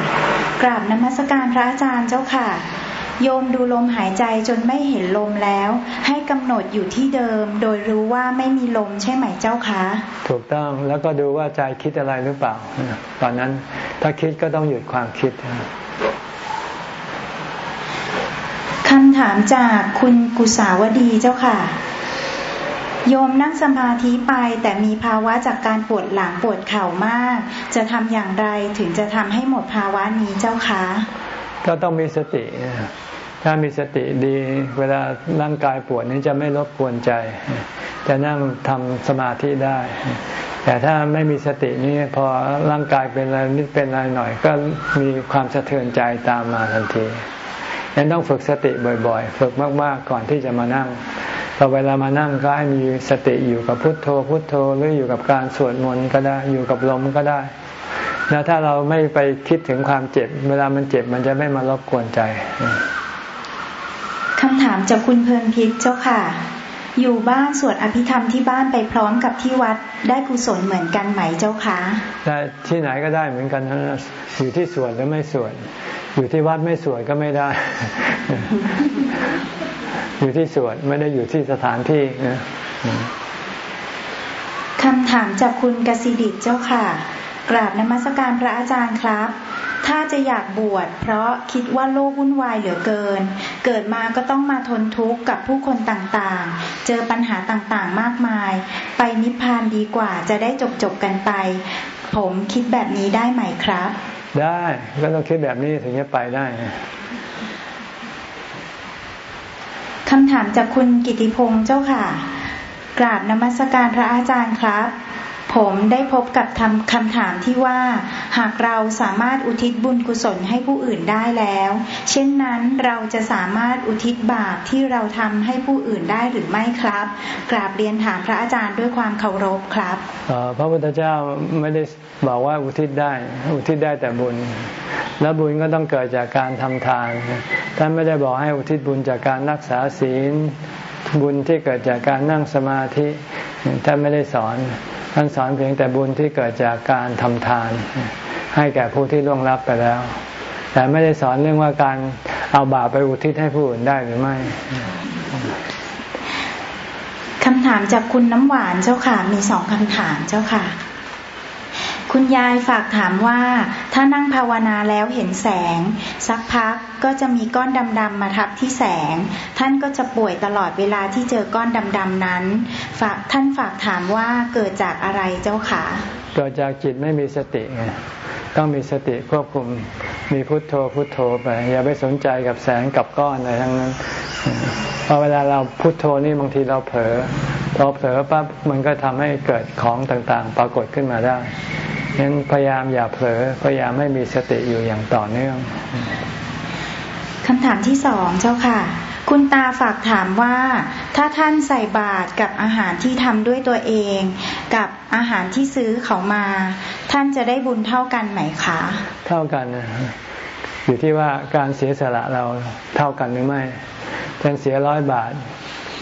กราบนมัสการพระอาจารย์เจ้าค่ะ โยมดูลมหายใจจนไม่เห็นลมแล้ว ให้กำหนดอยู่ที่เดิม โดยรู้ว่าไม่มีลมใช่ไหมเจ้าคะ ถูกต้องแล้วก็ดูว่าใจคิดอะไรหรือเปล่า ตอนนั้นถ้าคิดก็ต้องหยุดความคิดคำถามจากคุณกุสาวดีเจ้าค่ะ โยมนั่งสมาธิไปแต่มีภาวะจากการปวดหลังปวดเข่ามาก จะทำอย่างไรถึงจะทำให้หมดภาวะนี้เจ้าคะก็ต้องมีสติถ้ามีสติดีเวลาร่างกายปวดนี้จะไม่รบกวนใจ จะนั่งทำสมาธิได้ แต่ถ้าไม่มีสตินี้พอร่างกายเป็นอะไรนิดเป็นอะไรหน่อย ก็มีความสะเทือนใจตามมาทันทียังต้องฝึกสติบ่อยๆ ฝึกมากๆก่อนที่จะมานั่ง พอเวลามานั่งก็ให้มีสติอยู่กับพุทโธ พุทโธหรืออยู่กับการสวดมนต์ก็ได้อยู่กับลมก็ได้ แล้วถ้าเราไม่ไปคิดถึงความเจ็บ เวลามันเจ็บมันจะไม่มารบกวนใจคำถามจากคุณเพลินพิษเจ้าค่ะ อยู่บ้านสวดอภิธรรมที่บ้านไปพร้อมกับที่วัดได้กุศลเหมือนกันไหมเจ้าคะได้ที่ไหนก็ได้เหมือนกันนะอยู่ที่สวดหรือไม่สวดอยู่ที่วัดไม่สวดก็ไม่ได้ อยู่ที่สวดไม่ได้อยู่ที่สถานที่นะคำถามจากคุณกสิดิตเจ้าค่ะ กราบนมัสการพระอาจารย์ครับ ถ้าจะอยากบวชเพราะคิดว่าโลกวุ่นวายเหลือเกิน เกิดมาก็ต้องมาทนทุกข์กับผู้คนต่างๆ เจอปัญหาต่างๆมากมาย ไปนิพพานดีกว่าจะได้จบๆกันไป ผมคิดแบบนี้ได้ไหมครับ ได้ก็ต้องคิดแบบนี้ถึงจะไปได้ คำถามจากคุณกิติพงศ์เจ้าค่ะ กราบนมัสการพระอาจารย์ครับ ผมได้พบกับคำถามที่ว่า หากเราสามารถอุทิศบุญกุศลให้ผู้อื่นได้แล้ว เช่นนั้นเราจะสามารถอุทิศบาปที่เราทำให้ผู้อื่นได้หรือไม่ครับ กราบเรียนถามพระอาจารย์ด้วยความเคารพครับพระพุทธเจ้าไม่ได้บอกว่าอุทิศได้ อุทิศได้แต่บุญ แล้วบุญก็ต้องเกิดจากการทำทานท่านไม่ได้บอกให้อุทิศบุญจากการรักษาศีล บุญที่เกิดจากการนั่งสมาธิท่านไม่ได้สอน ท่านสอนเพียงแต่บุญที่เกิดจากการทำทาน ให้แก่ผู้ที่ล่วงลับไปแล้ว แต่ไม่ได้สอนเรื่องว่าการเอาบาปไปอุทิศให้ผู้อื่นได้หรือไม่คำถามจากคุณน้ำหวานเจ้าค่ะ มีสองคำถามเจ้าค่ะ คุณยายฝากถามว่า ถ้านั่งภาวนาแล้วเห็นแสง สักพักก็จะมีก้อนดำๆมาทับที่แสง ท่านก็จะป่วยตลอดเวลาที่เจอก้อนดำๆนั้นฝากท่านฝากถามว่าเกิดจากอะไรเจ้าคะเกิดจากจิตไม่มีสติไงต้องมีสติควบคุมมีพุทโธพุทโธไป อย่าไปสนใจกับแสงกับก้อนอะไรทั้งนั้นพอเวลาเราพุทโธนี่บางทีเราเผลอพอเผลอปั๊บมันก็ทำให้เกิดของต่างๆ ปรากฏขึ้นมาได้ ฉะนั้นพยายามอย่าเผลอพยายามให้มีสติอยู่อย่างต่อเนื่องคำถามที่สองเจ้าค่ะ คุณตาฝากถามว่า ถ้าท่านใส่บาตรกับอาหารที่ทำด้วยตัวเอง กับอาหารที่ซื้อเขามา ท่านจะได้บุญเท่ากันไหมคะ เท่ากันนะอยู่ที่ว่าการเสียสละเราเท่ากันหรือไม่เช่นเสียร้อยบาท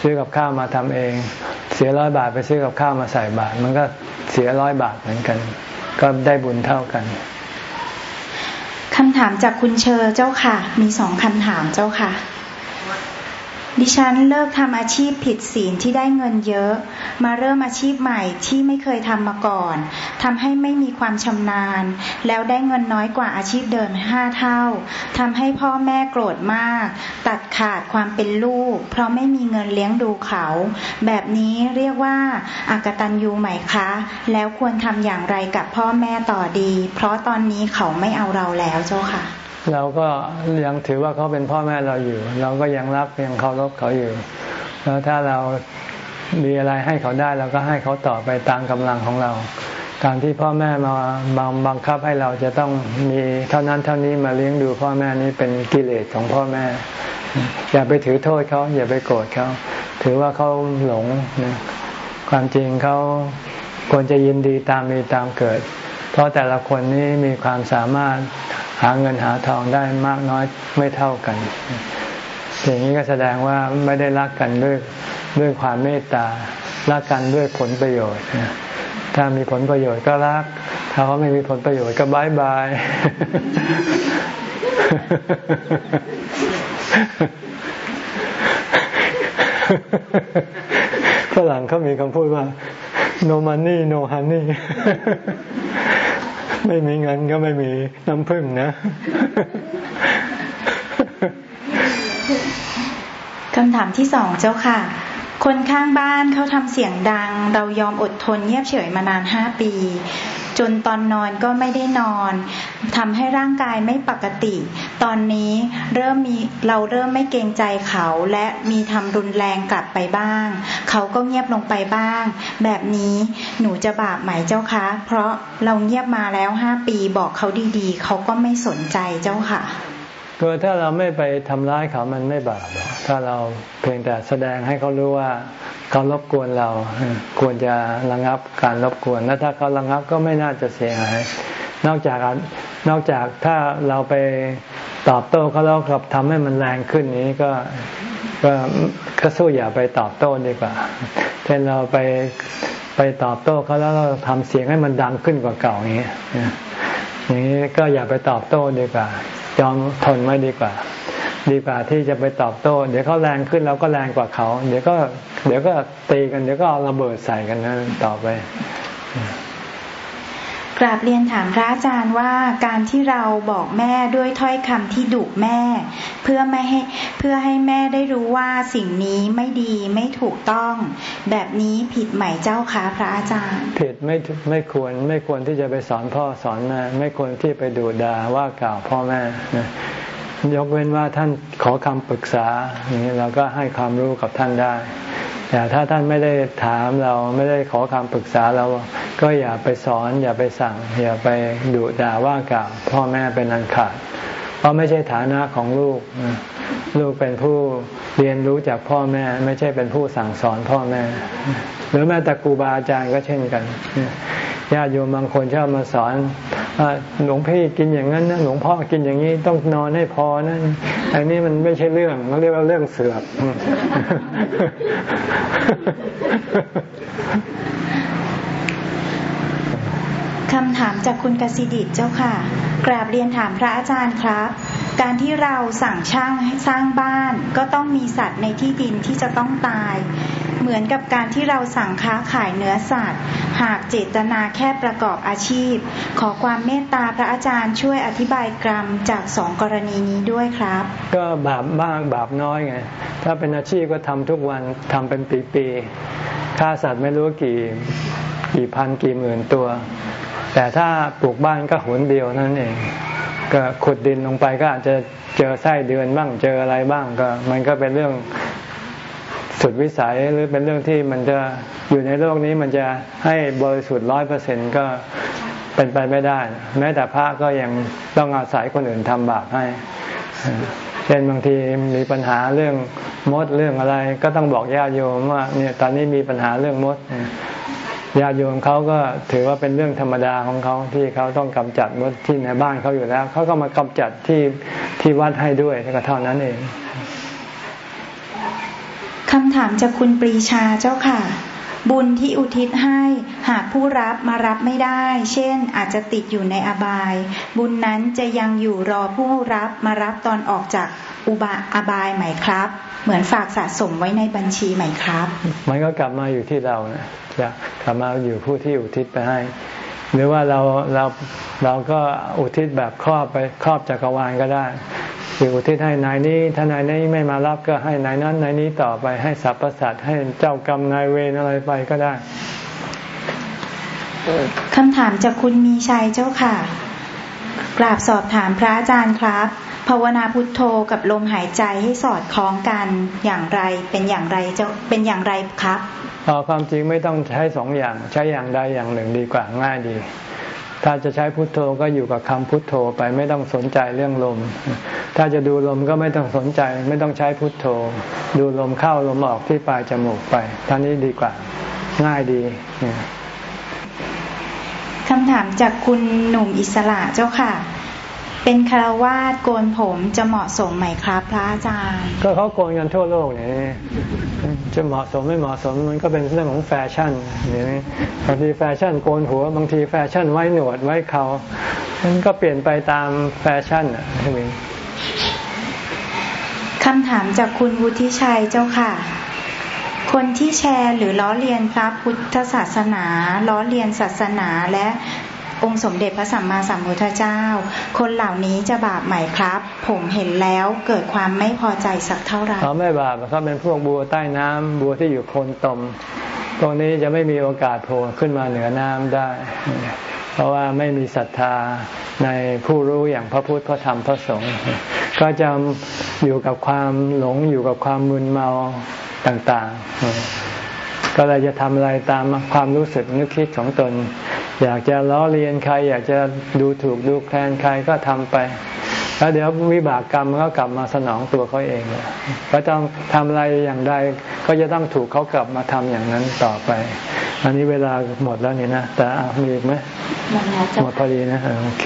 ซื้อกับข้าวมาทำเอง เสียร้อยบาทไปซื้อกับข้าวมาใส่บาทมันก็เสียร้อยบาทเหมือนกัน ก็ได้บุญเท่ากันคำถามจากคุณเชอเจ้าค่ะ มีสองคำถามเจ้าค่ะ ดิฉันเลิกทำอาชีพผิดศีลที่ได้เงินเยอะ มาเริ่มอาชีพใหม่ที่ไม่เคยทำมาก่อนทำให้ไม่มีความชำนาญ แล้วได้เงินน้อยกว่าอาชีพเดิมห้าเท่าทำให้พ่อแม่โกรธมาก ตัดขาดความเป็นลูก เพราะไม่มีเงินเลี้ยงดูเขา แบบนี้เรียกว่าอากตันยูไหมคะ แล้วควรทำอย่างไรกับพ่อแม่ต่อดี เพราะตอนนี้เขาไม่เอาเราแล้วเจ้าค่ะ เราก็ยังถือว่าเขาเป็นพ่อแม่เราอยู่ เราก็ยังรักยังเคารพเขาอยู่ แล้วถ้าเรามีอะไรให้เขาได้เราก็ให้เขาต่อไปตามกำลังของเรา การที่พ่อแม่มาบังบังคับให้เราจะต้องมีเท่านั้นเท่านี้มาเลี้ยงดูพ่อแม่นี้เป็นกิเลสของพ่อแม่ อย่าไปถือโทษเขาอย่าไปโกรธเขาถือว่าเขาหลงนะความจริงเขาควรจะยินดีตามมีตามเกิด เพราะแต่ละคนนี้มีความสามารถ หาเงินหาทองได้มากน้อยไม่เท่ากันอย่างนี้ก็แสดงว่าไม่ได้รักกันด้วยด้วยความเมตตารักกันด้วยผลประโยชน์ถ้ามีผลประโยชน์ก็รัก ถ้าเขาไม่มีผลประโยชน์ก็บายบายฝรั่งเขามีคำพูดว่า no money no honey ไม่มีเงินก็ไม่มีน้ำพึ่งนะคำถามที่สองเจ้าค่ะ คนข้างบ้านเขาทำเสียงดัง เรายอมอดทนเงียบเฉยมานานห้าปี จนตอนนอนก็ไม่ได้นอนทำให้ร่างกายไม่ปกติ ตอนนี้เริ่มมีเราเริ่มไม่เกรงใจเขา และมีทำรุนแรงกลับไปบ้าง เขาก็เงียบลงไปบ้าง แบบนี้หนูจะบาปไหมเจ้าคะ เพราะเราเงียบมาแล้วห้าปีบอกเขาดีๆ เขาก็ไม่สนใจเจ้าค่ะ ก็ถ้าเราไม่ไปทำร้ายเขามันไม่บาปถ้าเราเพียงแต่แสดงให้เขารู้ว่าเขารบกวนเราควรจะระงับการรบกวนแล้วถ้าเขาระงับก็ไม่น่าจะเสียหายนอกจากนอกจากถ้าเราไปตอบโต้เขาแล้วกับทำให้มันแรงขึ้นนี้ก็ก็ก็สู้อย่าไปตอบโต้ดีกว่า เช่นเราไปไปตอบโต้เขาแล้วเราทำเสียงให้มันดังขึ้นกว่าเก่าอย่างนี้อย่างนี้ก็อย่าไปตอบโต้ดีกว่า ยอมทนไว้ดีกว่า ดีกว่าที่จะไปตอบโต้ เดี๋ยวเขาแรงขึ้นเราก็แรงกว่าเขา เดี๋ยวก็ เดี๋ยวก็ตีกัน เดี๋ยวก็เอาระเบิดใส่กันนะต่อไป กราบเรียนถามพระอาจารย์ว่าการที่เราบอกแม่ด้วยถ้อยคำที่ดุแม่ เพื่อไม่ให้เพื่อให้แม่ได้รู้ว่าสิ่งนี้ไม่ดีไม่ถูกต้อง แบบนี้ผิดไหมเจ้าคะพระอาจารย์ ผิดไม่ไม่ควรไม่ควรที่จะไปสอนพ่อสอนแม่ไม่ควรที่ไปดูดาว่ากล่าวพ่อแม่ยกเว้นว่าท่านขอคำปรึกษาอย่างนี้เราก็ให้ความรู้กับท่านได้ แต่ถ้าท่านไม่ได้ถามเราไม่ได้ขอคำปรึกษาเราก็อย่าไปสอน อย่าไปสั่ง อย่าไปดุด่าว่ากล่าวพ่อแม่เป็นอันขาด เพราะไม่ใช่ฐานะของลูก ลูกเป็นผู้เรียนรู้จากพ่อแม่ ไม่ใช่เป็นผู้สั่งสอนพ่อแม่ หรือแม้แต่ครูบาอาจารย์ก็เช่นกันญาติโยมบางคนชอบมาสอนหลวงพี่กินอย่างนั้นนะหลวงพ่อกินอย่างนี้ต้องนอนให้พอนะอันนี้มันไม่ใช่เรื่องเขาเรียกว่าเรื่องเสือก คำถามจากคุณกสิดิตเจ้าค่ะ กราบเรียนถามพระอาจารย์ครับ การที่เราสั่งช่างให้สร้างบ้าน ก็ต้องมีสัตว์ในที่ดินที่จะต้องตาย เหมือนกับการที่เราสั่งค้าขายเนื้อสัตว์ หากเจตนาแค่ประกอบอาชีพ ขอความเมตตาพระอาจารย์ช่วยอธิบายกรรมจากสองกรณีนี้ด้วยครับ ก็บาปบ้างบาปน้อยไง ถ้าเป็นอาชีพก็ทำทุกวันทำเป็นปีๆฆ่าสัตว์ไม่รู้กี่กี่พันกี่หมื่นตัว แต่ถ้าปลูกบ้านก็หนเดียวนั่นเอง ก็ขุดดินลงไปก็อาจจะเจอไส้เดือนบ้างเจออะไรบ้างก็ มันก็เป็นเรื่องสุดวิสัยหรือเป็นเรื่องที่มันจะอยู่ในโลกนี้มันจะให้บริสุทธิ์ร้อยเปอร์เซ็นก็เป็นไปไม่ได้ แม้แต่พระก็ยังต้องอาศัยคนอื่นทำบาปให้เช่นบางทีมีปัญหาเรื่องมดเรื่องอะไร ก็ต้องบอกญาติโยมว่าเนี่ยตอนนี้มีปัญหาเรื่องมด ญาติโยมเขาก็ถือว่าเป็นเรื่องธรรมดาของเขาที่เขาต้องกำจัดมดที่ในบ้านเขาอยู่แล้ว เขาก็มากำจัดที่ที่วัดให้ด้วยก็เท่านั้นเองคำถามจากคุณปรีชาเจ้าค่ะ บุญที่อุทิศให้หากผู้รับมารับไม่ได้ เช่นอาจจะติดอยู่ในอบาย บุญนั้นจะยังอยู่รอผู้รับมารับตอนออกจาก อุบาอบายไหมครับ เหมือนฝากสะสมไว้ในบัญชีไหมครับ มันก็กลับมาอยู่ที่เรานะจะกลับมาอยู่ผู้ที่อุทิศไปให้ หรือว่าเราเราเราก็อุทิศแบบครอบไปครอบจักรวาลก็ได้คืออุทิศให้นายนี้ถ้านายนี้ไม่มารับก็ให้นายนั้นนายนี้ต่อไปให้สรรพสัตว์ให้เจ้ากรรมนายเวรอะไรไปก็ได้คำถามจากคุณมีชัยเจ้าค่ะ กราบสอบถามพระอาจารย์ครับ ภาวนาพุทโธกับลมหายใจให้สอดคล้องกันอย่างไรเป็นอย่างไรเจ้าเป็นอย่างไรครับเออความจริงไม่ต้องใช้สองอย่างใช้อย่างใดอย่างหนึ่งดีกว่าง่ายดี ถ้าจะใช้พุทโธก็อยู่กับคำพุทโธไปไม่ต้องสนใจเรื่องลม ถ้าจะดูลมก็ไม่ต้องสนใจ ไม่ต้องใช้พุทโธ ดูลมเข้าลมออกที่ปลายจมูกไปท่านี้ดีกว่าง่ายดีคำถามจากคุณหนุ่มอิสระเจ้าค่ะ เป็นคารวาสโกนผมจะเหมาะสมไหมครับพระอาจารย์ ก็เขาโกนกันทั่วโลกเนี่ยจะเหมาะสมไม่เหมาะสมมันก็เป็นเรื่องของแฟชั่นเนี่ยบางทีแฟชั่นโกนหัว บางทีแฟชั่นไว้หนวดไว้เครามันก็เปลี่ยนไปตามแฟชั่นอะใช่ไหมคำถามจากคุณวุฒิชัยเจ้าค่ะ คนที่แชร์หรือล้อเลียนพระพุทธศาสนา ล้อเลียนศาสนาและ องค์สมเด็จพระสัมมาสัมพุทธเจ้า คนเหล่านี้จะบาปไหมครับ ผมเห็นแล้วเกิดความไม่พอใจสักเท่าไหร่เขาไม่บาปเขาเป็นพวกบัวใต้น้ำบัวที่อยู่โคลนตมพวกนี้จะไม่มีโอกาสโผล่ขึ้นมาเหนือน้ำได้ เพราะว่าไม่มีศรัทธาในผู้รู้อย่างพระพุทธพระธรรมพระสงฆ์ก็จะอยู่กับความหลงอยู่กับความมึนเมาต่างๆ ก็เลยจะทำอะไรตามความรู้สึกนึกคิดของตน อยากจะล้อเลียนใคร อยากจะดูถูกดูแคลนใครก็ทำไป แล้วเดี๋ยววิบากกรรมก็กลับมาสนองตัวเขาเองก็ต้องทำอะไรอย่างใดก็จะต้องถูกเขากลับมาทำอย่างนั้นต่อไป อันนี้เวลาหมดแล้วนี่นะ แต่มีอีกไหมหมดแล้วหเจ้ามดพอดีนะโอเค